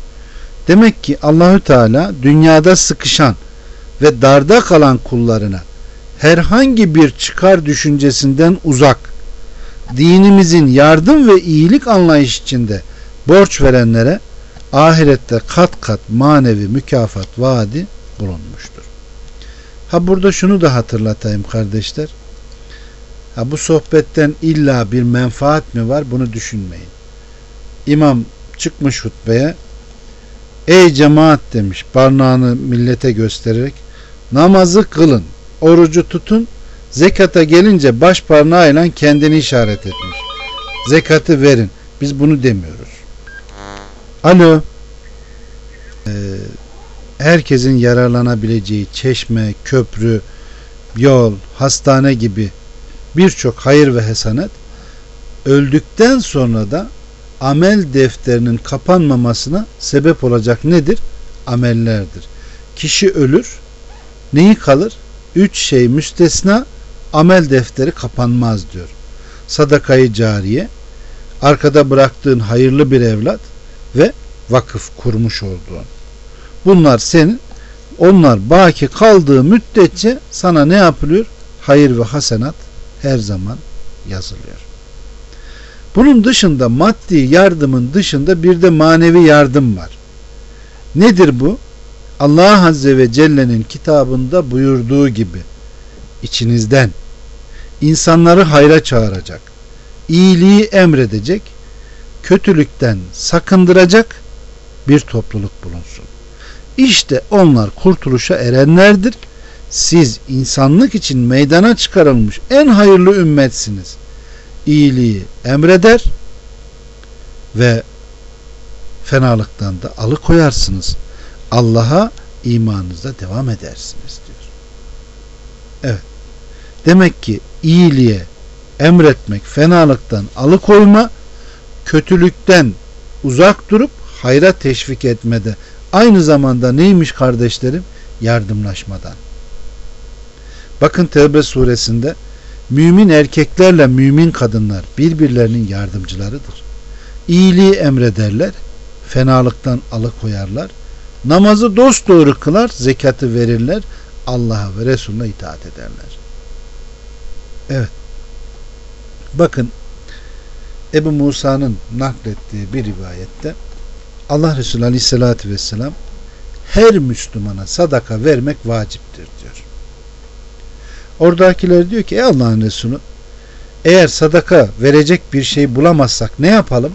Demek ki Allahü Teala dünyada sıkışan ve darda kalan kullarına herhangi bir çıkar düşüncesinden uzak, dinimizin yardım ve iyilik anlayış içinde borç verenlere ahirette kat kat manevi mükafat vaadi bulunmuştur. Ha burada şunu da hatırlatayım kardeşler. Ha bu sohbetten illa bir menfaat mi var bunu düşünmeyin. İmam çıkmış hutbeye Ey cemaat demiş barnağını millete göstererek namazı kılın, orucu tutun, zekata gelince baş parmağıyla kendini işaret etmiş. Zekatı verin. Biz bunu demiyoruz. Alo. Ee, herkesin yararlanabileceği çeşme, köprü, yol, hastane gibi birçok hayır ve hesanet öldükten sonra da amel defterinin kapanmamasına sebep olacak nedir? Amellerdir. Kişi ölür, neyi kalır? Üç şey müstesna amel defteri kapanmaz diyor. Sadakayı cariye, arkada bıraktığın hayırlı bir evlat ve vakıf kurmuş olduğun. Bunlar senin onlar baki kaldığı müddetçe sana ne yapılıyor? Hayır ve hasenat her zaman yazılıyor. Bunun dışında maddi yardımın dışında bir de manevi yardım var. Nedir bu? Allah Azze ve Celle'nin kitabında buyurduğu gibi içinizden insanları hayra çağıracak, iyiliği emredecek, kötülükten sakındıracak bir topluluk bulunsun. İşte onlar kurtuluşa erenlerdir. Siz insanlık için meydana çıkarılmış en hayırlı ümmetsiniz. İyiliği emreder ve fenalıktan da alıkoyarsınız. Allah'a imanınızda devam edersiniz diyor. Evet. Demek ki iyiliğe emretmek, fenalıktan alıkoyma, kötülükten uzak durup hayra teşvik etmede aynı zamanda neymiş kardeşlerim? Yardımlaşmadan. Bakın Tevbe suresinde mümin erkeklerle mümin kadınlar birbirlerinin yardımcılarıdır. İyiliği emrederler, fenalıktan alıkoyarlar, namazı dosdoğru kılar, zekatı verirler, Allah'a ve Resulüne itaat ederler. Evet. Bakın Ebu Musa'nın naklettiği bir rivayette Allah Resulü Aleyhisselatü Vesselam her Müslümana sadaka vermek vaciptir diyor. Oradakiler diyor ki ey Allah'ın Resulü eğer sadaka verecek bir şey bulamazsak ne yapalım?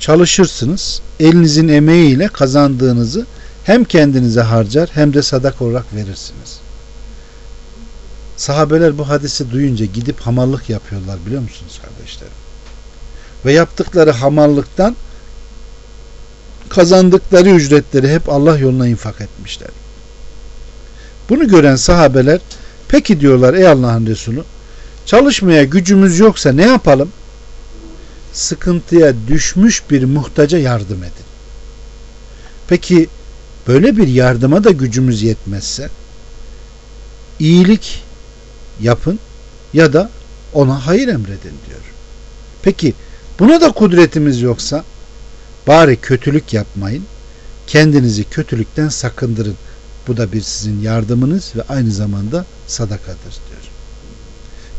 Çalışırsınız. Elinizin emeğiyle kazandığınızı hem kendinize harcar hem de sadaka olarak verirsiniz. Sahabeler bu hadisi duyunca gidip hamallık yapıyorlar biliyor musunuz kardeşlerim? Ve yaptıkları hamallıktan kazandıkları ücretleri hep Allah yoluna infak etmişler. Bunu gören sahabeler peki diyorlar ey Allah'ın Resulü çalışmaya gücümüz yoksa ne yapalım? Sıkıntıya düşmüş bir muhtaca yardım edin. Peki böyle bir yardıma da gücümüz yetmezse iyilik yapın ya da ona hayır emredin diyor. Peki buna da kudretimiz yoksa bari kötülük yapmayın. Kendinizi kötülükten sakındırın. Bu da bir sizin yardımınız ve aynı zamanda sadakadır diyor.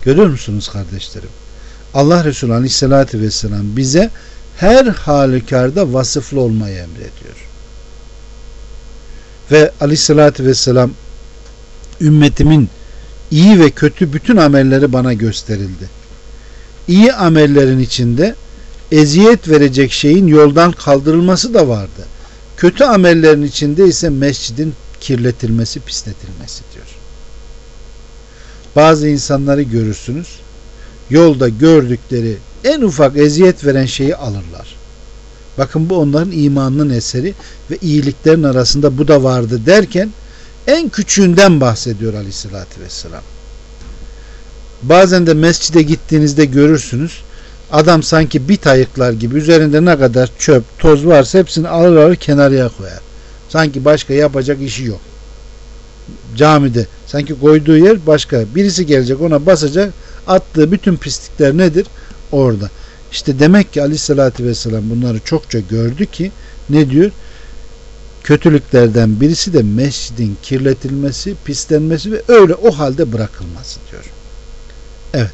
Görüyor musunuz kardeşlerim? Allah Resulü Aleyhisselatü Vesselam bize her halükarda vasıflı olmayı emrediyor. Ve Aleyhisselatü Vesselam ümmetimin iyi ve kötü bütün amelleri bana gösterildi. İyi amellerin içinde eziyet verecek şeyin yoldan kaldırılması da vardı. Kötü amellerin içinde ise mescidin kirletilmesi, pisletilmesi diyor. Bazı insanları görürsünüz. Yolda gördükleri en ufak eziyet veren şeyi alırlar. Bakın bu onların imanının eseri ve iyiliklerin arasında bu da vardı derken en küçüğünden bahsediyor aleyhissalatü vesselam. Bazen de mescide gittiğinizde görürsünüz. Adam sanki bit ayıklar gibi üzerinde ne kadar çöp, toz varsa hepsini alır alır kenarıya koyar. Sanki başka yapacak işi yok. Camide sanki koyduğu yer başka. Birisi gelecek ona basacak. Attığı bütün pislikler nedir? Orada. İşte demek ki aleyhissalatü vesselam bunları çokça gördü ki ne diyor? kötülüklerden birisi de mescidin kirletilmesi, pislenmesi ve öyle o halde bırakılması diyor. Evet.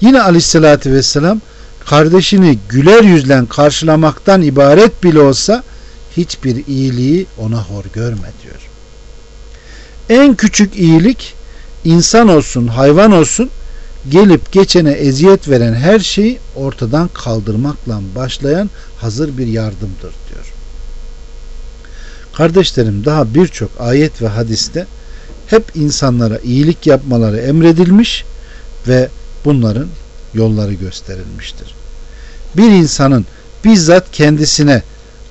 Yine aleyhissalatü vesselam kardeşini güler yüzlen karşılamaktan ibaret bile olsa hiçbir iyiliği ona hor görme diyor. En küçük iyilik insan olsun, hayvan olsun gelip geçene eziyet veren her şeyi ortadan kaldırmakla başlayan hazır bir yardımdır diyor. Kardeşlerim daha birçok ayet ve hadiste hep insanlara iyilik yapmaları emredilmiş ve bunların yolları gösterilmiştir. Bir insanın bizzat kendisine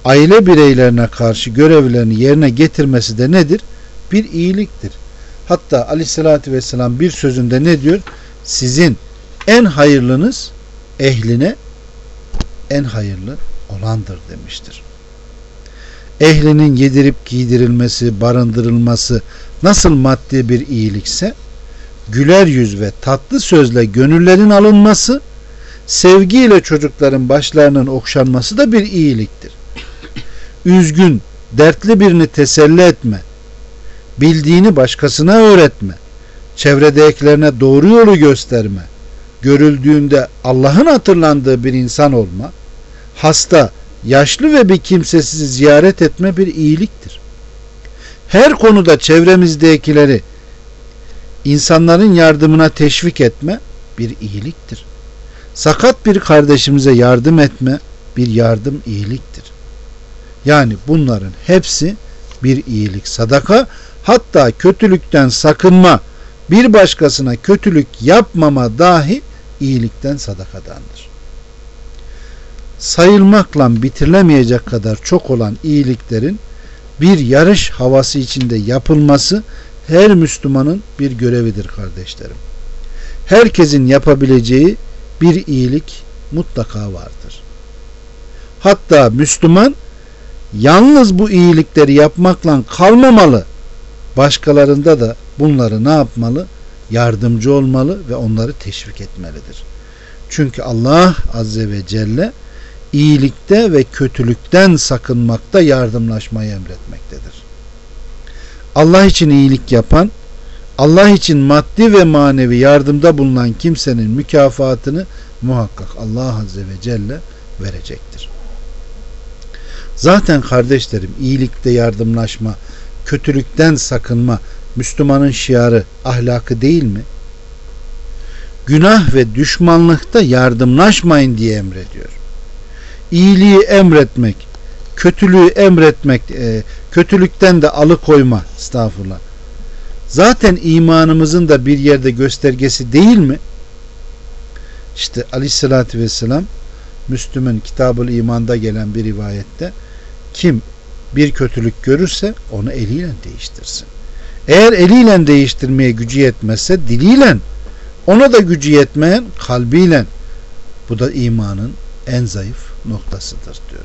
aile bireylerine karşı görevlerini yerine getirmesi de nedir? Bir iyiliktir. Hatta aleyhissalatü vesselam bir sözünde ne diyor? Sizin en hayırlınız ehline en hayırlı olandır demiştir ehlinin yedirip giydirilmesi, barındırılması nasıl maddi bir iyilikse, güler yüz ve tatlı sözle gönüllerin alınması, sevgiyle çocukların başlarının okşanması da bir iyiliktir. Üzgün, dertli birini teselli etme, bildiğini başkasına öğretme, çevredekilerine doğru yolu gösterme, görüldüğünde Allah'ın hatırlandığı bir insan olma, hasta, yaşlı ve bir kimsesizi ziyaret etme bir iyiliktir. Her konuda çevremizdekileri insanların yardımına teşvik etme bir iyiliktir. Sakat bir kardeşimize yardım etme bir yardım iyiliktir. Yani bunların hepsi bir iyilik, sadaka, hatta kötülükten sakınma, bir başkasına kötülük yapmama dahi iyilikten sadakadandır sayılmakla bitirilemeyecek kadar çok olan iyiliklerin bir yarış havası içinde yapılması her Müslümanın bir görevidir kardeşlerim. Herkesin yapabileceği bir iyilik mutlaka vardır. Hatta Müslüman yalnız bu iyilikleri yapmakla kalmamalı. Başkalarında da bunları ne yapmalı? Yardımcı olmalı ve onları teşvik etmelidir. Çünkü Allah Azze ve Celle iyilikte ve kötülükten sakınmakta yardımlaşmayı emretmektedir. Allah için iyilik yapan, Allah için maddi ve manevi yardımda bulunan kimsenin mükafatını muhakkak Allah Azze ve Celle verecektir. Zaten kardeşlerim iyilikte yardımlaşma, kötülükten sakınma Müslümanın şiarı, ahlakı değil mi? Günah ve düşmanlıkta yardımlaşmayın diye emrediyor. İyiliği emretmek, kötülüğü emretmek, e, kötülükten de alıkoyma, estağfurullah. Zaten imanımızın da bir yerde göstergesi değil mi? İşte aleyhissalatü vesselam Müslüm'ün kitabı imanda gelen bir rivayette kim bir kötülük görürse onu eliyle değiştirsin. Eğer eliyle değiştirmeye gücü yetmezse diliyle ona da gücü yetmeyen kalbiyle bu da imanın en zayıf noktasıdır diyor.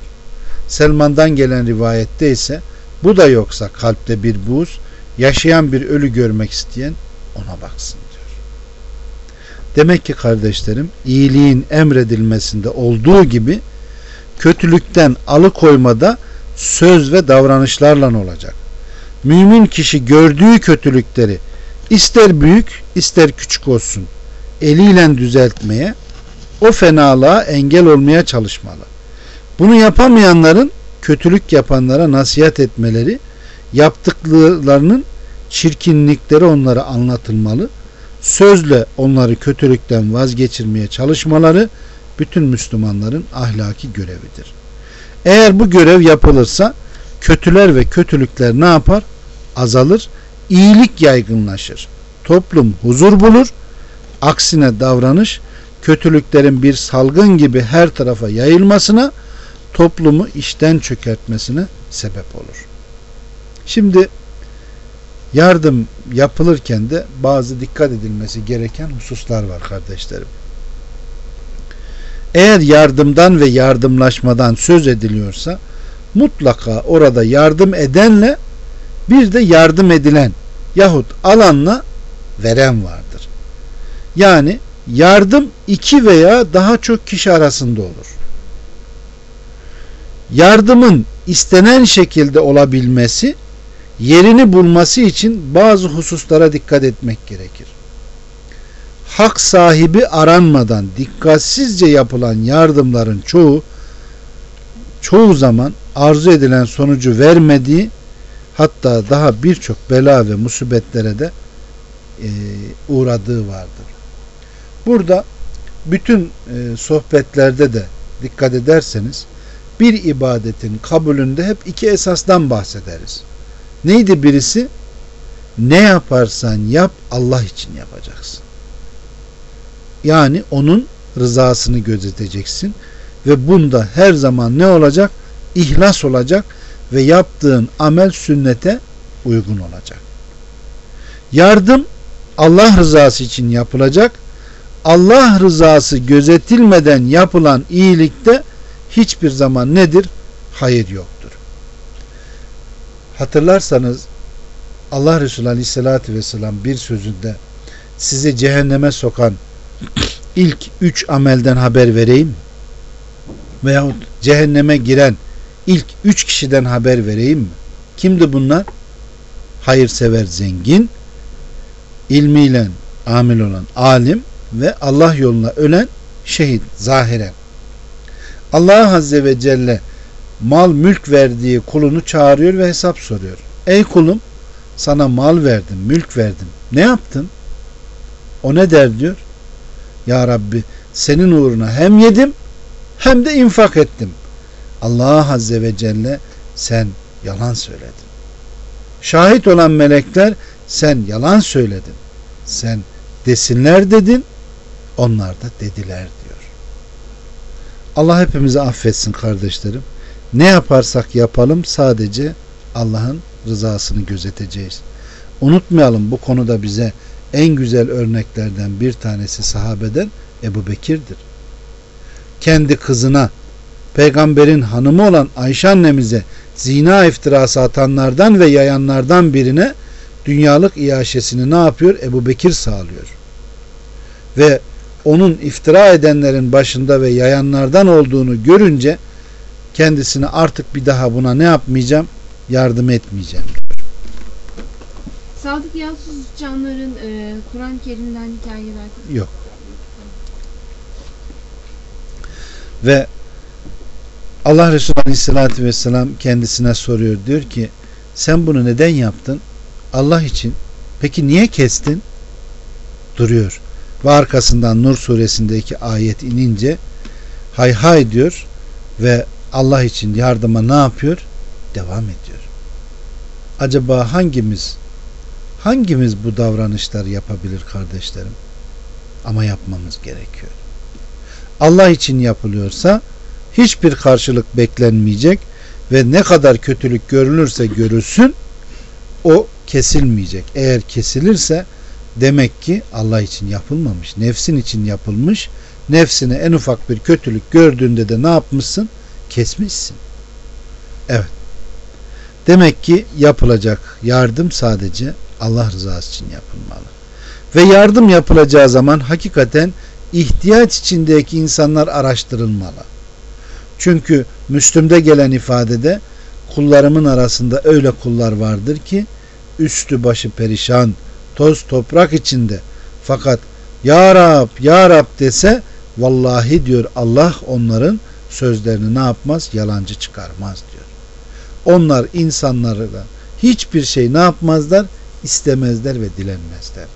Selman'dan gelen rivayette ise bu da yoksa kalpte bir buz yaşayan bir ölü görmek isteyen ona baksın diyor. Demek ki kardeşlerim iyiliğin emredilmesinde olduğu gibi kötülükten alıkoymada söz ve davranışlarla olacak. Mümin kişi gördüğü kötülükleri ister büyük ister küçük olsun eliyle düzeltmeye o fenalığa engel olmaya çalışmalı. Bunu yapamayanların kötülük yapanlara nasihat etmeleri yaptıklarının çirkinlikleri onlara anlatılmalı. Sözle onları kötülükten vazgeçirmeye çalışmaları bütün Müslümanların ahlaki görevidir. Eğer bu görev yapılırsa kötüler ve kötülükler ne yapar? Azalır, iyilik yaygınlaşır. Toplum huzur bulur. Aksine davranış kötülüklerin bir salgın gibi her tarafa yayılmasına, toplumu işten çökertmesine sebep olur. Şimdi yardım yapılırken de bazı dikkat edilmesi gereken hususlar var kardeşlerim. Eğer yardımdan ve yardımlaşmadan söz ediliyorsa mutlaka orada yardım edenle bir de yardım edilen yahut alanla veren vardır. Yani yardım iki veya daha çok kişi arasında olur. Yardımın istenen şekilde olabilmesi yerini bulması için bazı hususlara dikkat etmek gerekir. Hak sahibi aranmadan dikkatsizce yapılan yardımların çoğu çoğu zaman arzu edilen sonucu vermediği hatta daha birçok bela ve musibetlere de e, uğradığı vardır. Burada bütün e, sohbetlerde de dikkat ederseniz bir ibadetin kabulünde hep iki esasdan bahsederiz. Neydi birisi? Ne yaparsan yap Allah için yapacaksın. Yani onun rızasını gözeteceksin ve bunda her zaman ne olacak? İhlas olacak ve yaptığın amel sünnete uygun olacak. Yardım Allah rızası için yapılacak. Allah rızası gözetilmeden yapılan iyilikte hiçbir zaman nedir? Hayır yoktur. Hatırlarsanız Allah Resulü Aleyhisselatü Vesselam bir sözünde sizi cehenneme sokan ilk üç amelden haber vereyim veyahut cehenneme giren ilk üç kişiden haber vereyim mi? Kimdi bunlar? Hayırsever zengin, ilmiyle amil olan alim ve Allah yoluna ölen şehit zahiren. Allah Azze ve Celle mal mülk verdiği kulunu çağırıyor ve hesap soruyor. Ey kulum sana mal verdim, mülk verdim. Ne yaptın? O ne der diyor? Ya Rabbi senin uğruna hem yedim hem de infak ettim. Allah Azze ve Celle sen yalan söyledin. Şahit olan melekler sen yalan söyledin. Sen desinler dedin. Onlar da dediler diyor. Allah hepimizi affetsin kardeşlerim. Ne yaparsak yapalım sadece Allah'ın rızasını gözeteceğiz. Unutmayalım bu konuda bize en güzel örneklerden bir tanesi sahabeden Ebu Bekir'dir. Kendi kızına peygamberin hanımı olan Ayşe annemize zina iftirası atanlardan ve yayanlardan birine dünyalık iaşesini ne yapıyor? Ebu Bekir sağlıyor. Ve onun iftira edenlerin başında ve yayanlardan olduğunu görünce kendisine artık bir daha buna ne yapmayacağım? Yardım etmeyeceğim. Sadık Yalçız Canlar'ın e, Kur'an-ı Kerim'den hikayeler Yok. Ve Allah Resulü Aleyhisselatü Vesselam kendisine soruyor. Diyor ki sen bunu neden yaptın? Allah için. Peki niye kestin? Duruyor. Ve arkasından Nur suresindeki ayet inince hay hay diyor ve Allah için yardıma ne yapıyor? Devam ediyor. Acaba hangimiz hangimiz bu davranışları yapabilir kardeşlerim? Ama yapmamız gerekiyor. Allah için yapılıyorsa hiçbir karşılık beklenmeyecek ve ne kadar kötülük görülürse görülsün o kesilmeyecek. Eğer kesilirse demek ki Allah için yapılmamış. Nefsin için yapılmış. Nefsine en ufak bir kötülük gördüğünde de ne yapmışsın? Kesmişsin. Evet. Demek ki yapılacak yardım sadece Allah rızası için yapılmalı. Ve yardım yapılacağı zaman hakikaten ihtiyaç içindeki insanlar araştırılmalı. Çünkü Müslüm'de gelen ifadede kullarımın arasında öyle kullar vardır ki üstü başı perişan, toz toprak içinde fakat Ya Rab, Ya Rab dese vallahi diyor Allah onların sözlerini ne yapmaz? Yalancı çıkarmaz diyor. Onlar insanları da hiçbir şey ne yapmazlar? İstemezler ve dilenmezler.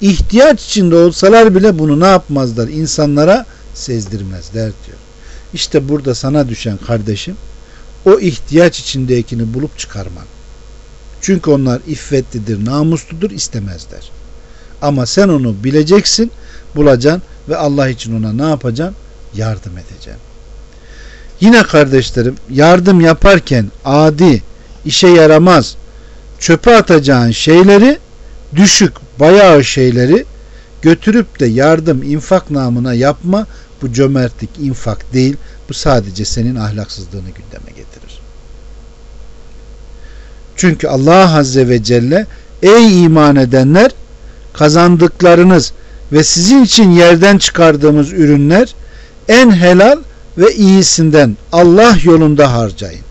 İhtiyaç içinde olsalar bile bunu ne yapmazlar? İnsanlara sezdirmezler diyor. İşte burada sana düşen kardeşim o ihtiyaç içindekini bulup çıkarmak. Çünkü onlar iffetlidir, namusludur, istemezler. Ama sen onu bileceksin, bulacaksın ve Allah için ona ne yapacaksın? Yardım edeceksin. Yine kardeşlerim yardım yaparken adi, işe yaramaz, çöpe atacağın şeyleri düşük, bayağı şeyleri götürüp de yardım, infak namına yapma. Bu cömertlik, infak değil. Bu sadece senin ahlaksızlığını gündeme getirir. Çünkü Allah Azze ve Celle ey iman edenler kazandıklarınız ve sizin için yerden çıkardığımız ürünler en helal ve iyisinden Allah yolunda harcayın.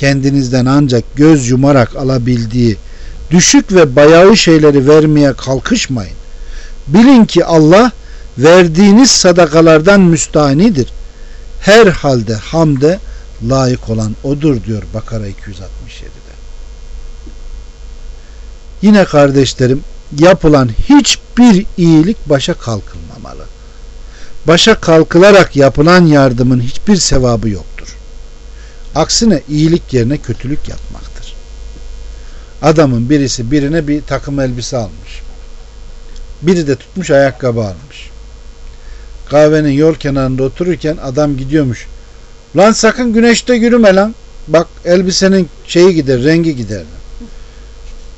Kendinizden ancak göz yumarak alabildiği düşük ve bayağı şeyleri vermeye kalkışmayın. Bilin ki Allah verdiğiniz sadakalardan müstahinidir. Her halde hamde layık olan odur diyor Bakara 267'de. Yine kardeşlerim yapılan hiçbir iyilik başa kalkılmamalı. Başa kalkılarak yapılan yardımın hiçbir sevabı yoktur. Aksine iyilik yerine kötülük yapmaktır. Adamın birisi birine bir takım elbise almış. Biri de tutmuş ayakkabı almış. Kahvenin yol kenarında otururken adam gidiyormuş. Lan sakın güneşte yürüme lan. Bak elbisenin şeyi gider, rengi gider.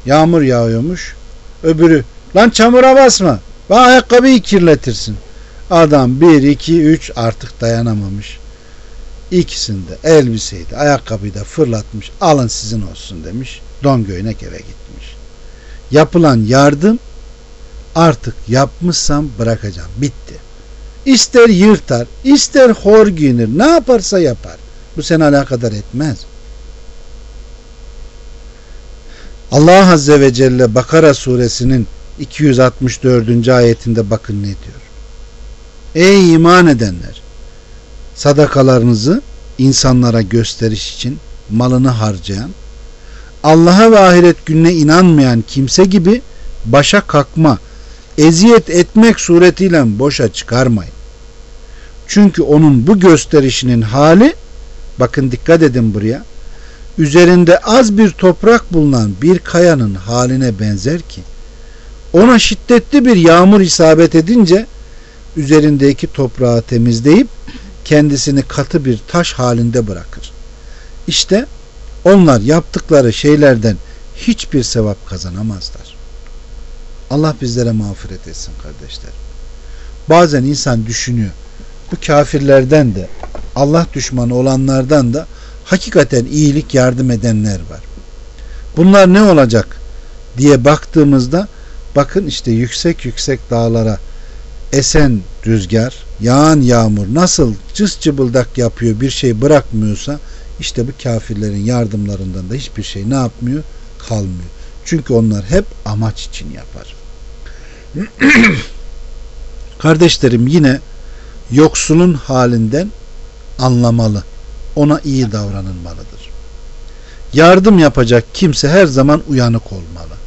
Yağmur yağıyormuş. Öbürü lan çamura basma. Bak ayakkabıyı kirletirsin. Adam bir, iki, üç artık dayanamamış. İkisinde elbiseyi de ayakkabıyı da fırlatmış. Alın sizin olsun demiş. Don göynek eve gitmiş. Yapılan yardım artık yapmışsam bırakacağım. Bitti. İster yırtar, ister hor giyinir, ne yaparsa yapar. Bu seni alakadar etmez. Allah Azze ve Celle Bakara suresinin 264. ayetinde bakın ne diyor. Ey iman edenler! Sadakalarınızı insanlara gösteriş için malını harcayan, Allah'a ve ahiret gününe inanmayan kimse gibi başa kalkma, eziyet etmek suretiyle boşa çıkarmayın. Çünkü onun bu gösterişinin hali bakın dikkat edin buraya üzerinde az bir toprak bulunan bir kayanın haline benzer ki ona şiddetli bir yağmur isabet edince üzerindeki toprağı temizleyip kendisini katı bir taş halinde bırakır. İşte onlar yaptıkları şeylerden hiçbir sevap kazanamazlar. Allah bizlere mağfiret etsin kardeşler. Bazen insan düşünüyor. Bu kafirlerden de Allah düşmanı olanlardan da hakikaten iyilik yardım edenler var. Bunlar ne olacak diye baktığımızda bakın işte yüksek yüksek dağlara esen rüzgar, yağan yağmur nasıl cız cıbıldak yapıyor bir şey bırakmıyorsa işte bu kafirlerin yardımlarından da hiçbir şey ne yapmıyor? Kalmıyor. Çünkü onlar hep amaç için yapar. Kardeşlerim yine yoksulun halinden anlamalı. Ona iyi davranılmalıdır. Yardım yapacak kimse her zaman uyanık olmalı.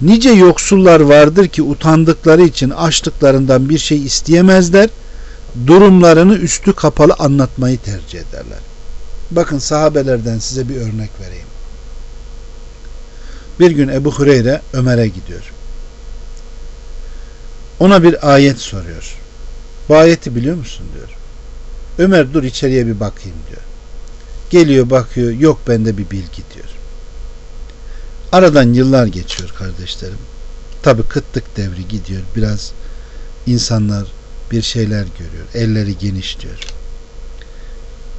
Nice yoksullar vardır ki utandıkları için açlıklarından bir şey isteyemezler. Durumlarını üstü kapalı anlatmayı tercih ederler. Bakın sahabelerden size bir örnek vereyim. Bir gün Ebu Hureyre Ömer'e gidiyor. Ona bir ayet soruyor. Bu ayeti biliyor musun diyor. Ömer dur içeriye bir bakayım diyor. Geliyor bakıyor yok bende bir bilgi diyor. Aradan yıllar geçiyor kardeşlerim. Tabi kıtlık devri gidiyor. Biraz insanlar bir şeyler görüyor. Elleri genişliyor.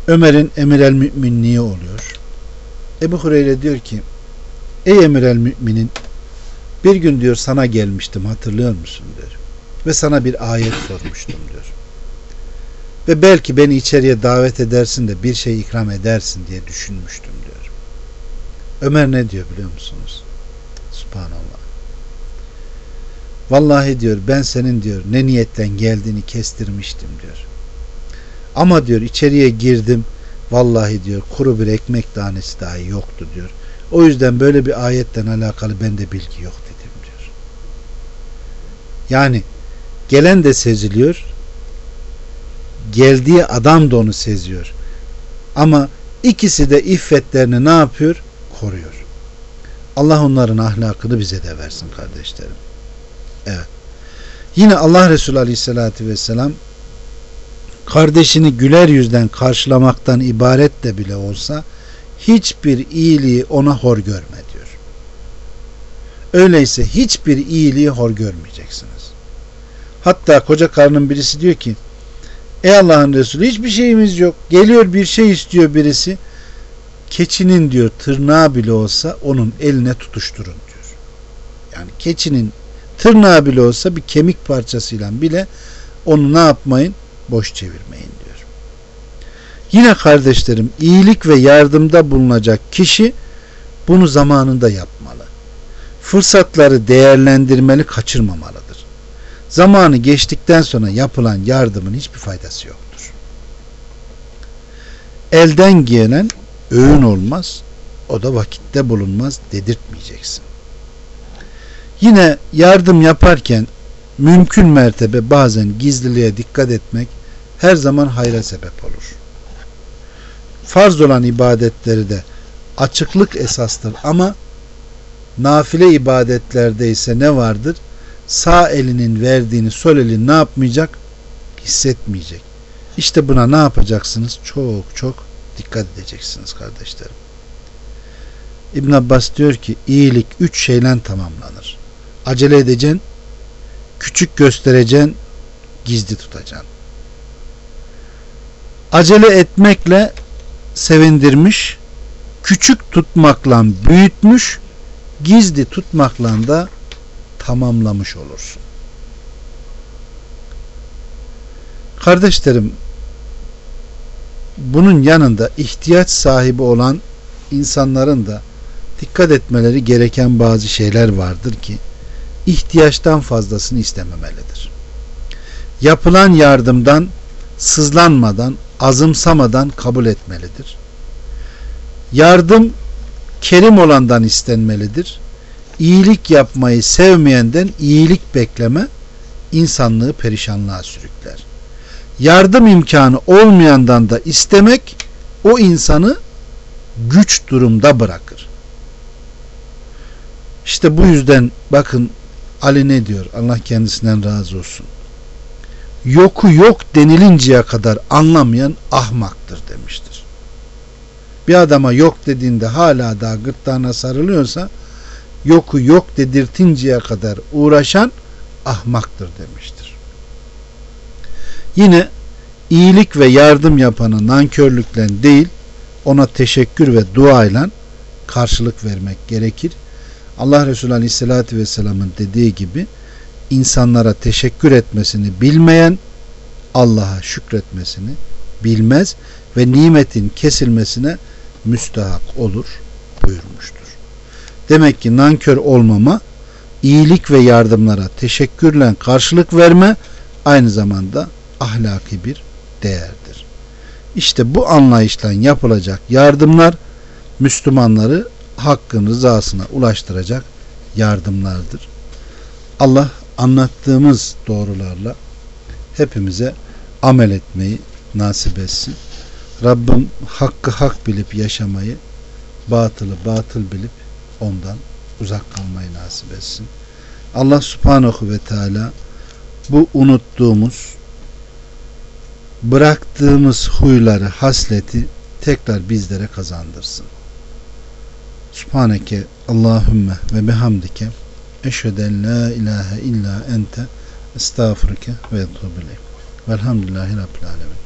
Ömer'in emir el müminliği oluyor. Ebu Hureyre diyor ki Ey emir el müminin bir gün diyor sana gelmiştim hatırlıyor musun diyor. Ve sana bir ayet sormuştum diyor. Ve belki beni içeriye davet edersin de bir şey ikram edersin diye düşünmüştüm. Ömer ne diyor biliyor musunuz? Subhanallah. Vallahi diyor ben senin diyor ne niyetten geldiğini kestirmiştim diyor. Ama diyor içeriye girdim vallahi diyor kuru bir ekmek tanesi dahi yoktu diyor. O yüzden böyle bir ayetten alakalı bende bilgi yok dedim diyor. Yani gelen de seziliyor geldiği adam da onu seziyor. Ama ikisi de iffetlerini ne yapıyor? Koruyor. Allah onların ahlakını bize de versin kardeşlerim. Evet. Yine Allah Resulü Aleyhisselatü Vesselam kardeşini güler yüzden karşılamaktan ibaret de bile olsa hiçbir iyiliği ona hor görme diyor. Öyleyse hiçbir iyiliği hor görmeyeceksiniz. Hatta koca karının birisi diyor ki Ey Allah'ın Resulü hiçbir şeyimiz yok. Geliyor bir şey istiyor birisi. Keçinin diyor tırnağı bile olsa onun eline tutuşturun diyor. Yani keçinin tırnağı bile olsa bir kemik parçasıyla bile onu ne yapmayın? Boş çevirmeyin diyor. Yine kardeşlerim iyilik ve yardımda bulunacak kişi bunu zamanında yapmalı. Fırsatları değerlendirmeli, kaçırmamalıdır. Zamanı geçtikten sonra yapılan yardımın hiçbir faydası yoktur. Elden gelen öğün olmaz, o da vakitte bulunmaz dedirtmeyeceksin. Yine yardım yaparken mümkün mertebe bazen gizliliğe dikkat etmek her zaman hayra sebep olur. Farz olan ibadetleri de açıklık esastır ama nafile ibadetlerde ise ne vardır? sağ elinin verdiğini sol elin ne yapmayacak? Hissetmeyecek. İşte buna ne yapacaksınız? Çok çok dikkat edeceksiniz kardeşlerim. İbn Abbas diyor ki iyilik üç şeyle tamamlanır. Acele edeceksin, küçük göstereceksin, gizli tutacaksın. Acele etmekle sevindirmiş, küçük tutmakla büyütmüş, gizli tutmakla da tamamlamış olursun. Kardeşlerim bunun yanında ihtiyaç sahibi olan insanların da dikkat etmeleri gereken bazı şeyler vardır ki ihtiyaçtan fazlasını istememelidir. Yapılan yardımdan sızlanmadan, azımsamadan kabul etmelidir. Yardım kerim olandan istenmelidir iyilik yapmayı sevmeyenden iyilik bekleme insanlığı perişanlığa sürükler. Yardım imkanı olmayandan da istemek o insanı güç durumda bırakır. İşte bu yüzden bakın Ali ne diyor? Allah kendisinden razı olsun. Yoku yok denilinceye kadar anlamayan ahmaktır demiştir. Bir adama yok dediğinde hala daha gırtlağına sarılıyorsa yoku yok dedirtinceye kadar uğraşan ahmaktır demiştir. Yine iyilik ve yardım yapanı nankörlükle değil ona teşekkür ve duayla karşılık vermek gerekir. Allah Resulü Aleyhisselatü Vesselam'ın dediği gibi insanlara teşekkür etmesini bilmeyen Allah'a şükretmesini bilmez ve nimetin kesilmesine müstahak olur buyurmuştur. Demek ki nankör olmama, iyilik ve yardımlara teşekkürle karşılık verme aynı zamanda ahlaki bir değerdir. İşte bu anlayışla yapılacak yardımlar Müslümanları hakkın rızasına ulaştıracak yardımlardır. Allah anlattığımız doğrularla hepimize amel etmeyi nasip etsin. Rabbim hakkı hak bilip yaşamayı, batılı batıl bilip ondan uzak kalmayı nasip etsin. Allah subhanahu ve teala bu unuttuğumuz, bıraktığımız huyları, hasleti tekrar bizlere kazandırsın. Subhaneke Allahümme ve bihamdike eşheden la ilahe illa ente estağfurke ve etubile. Velhamdülillahi Rabbil Alemin.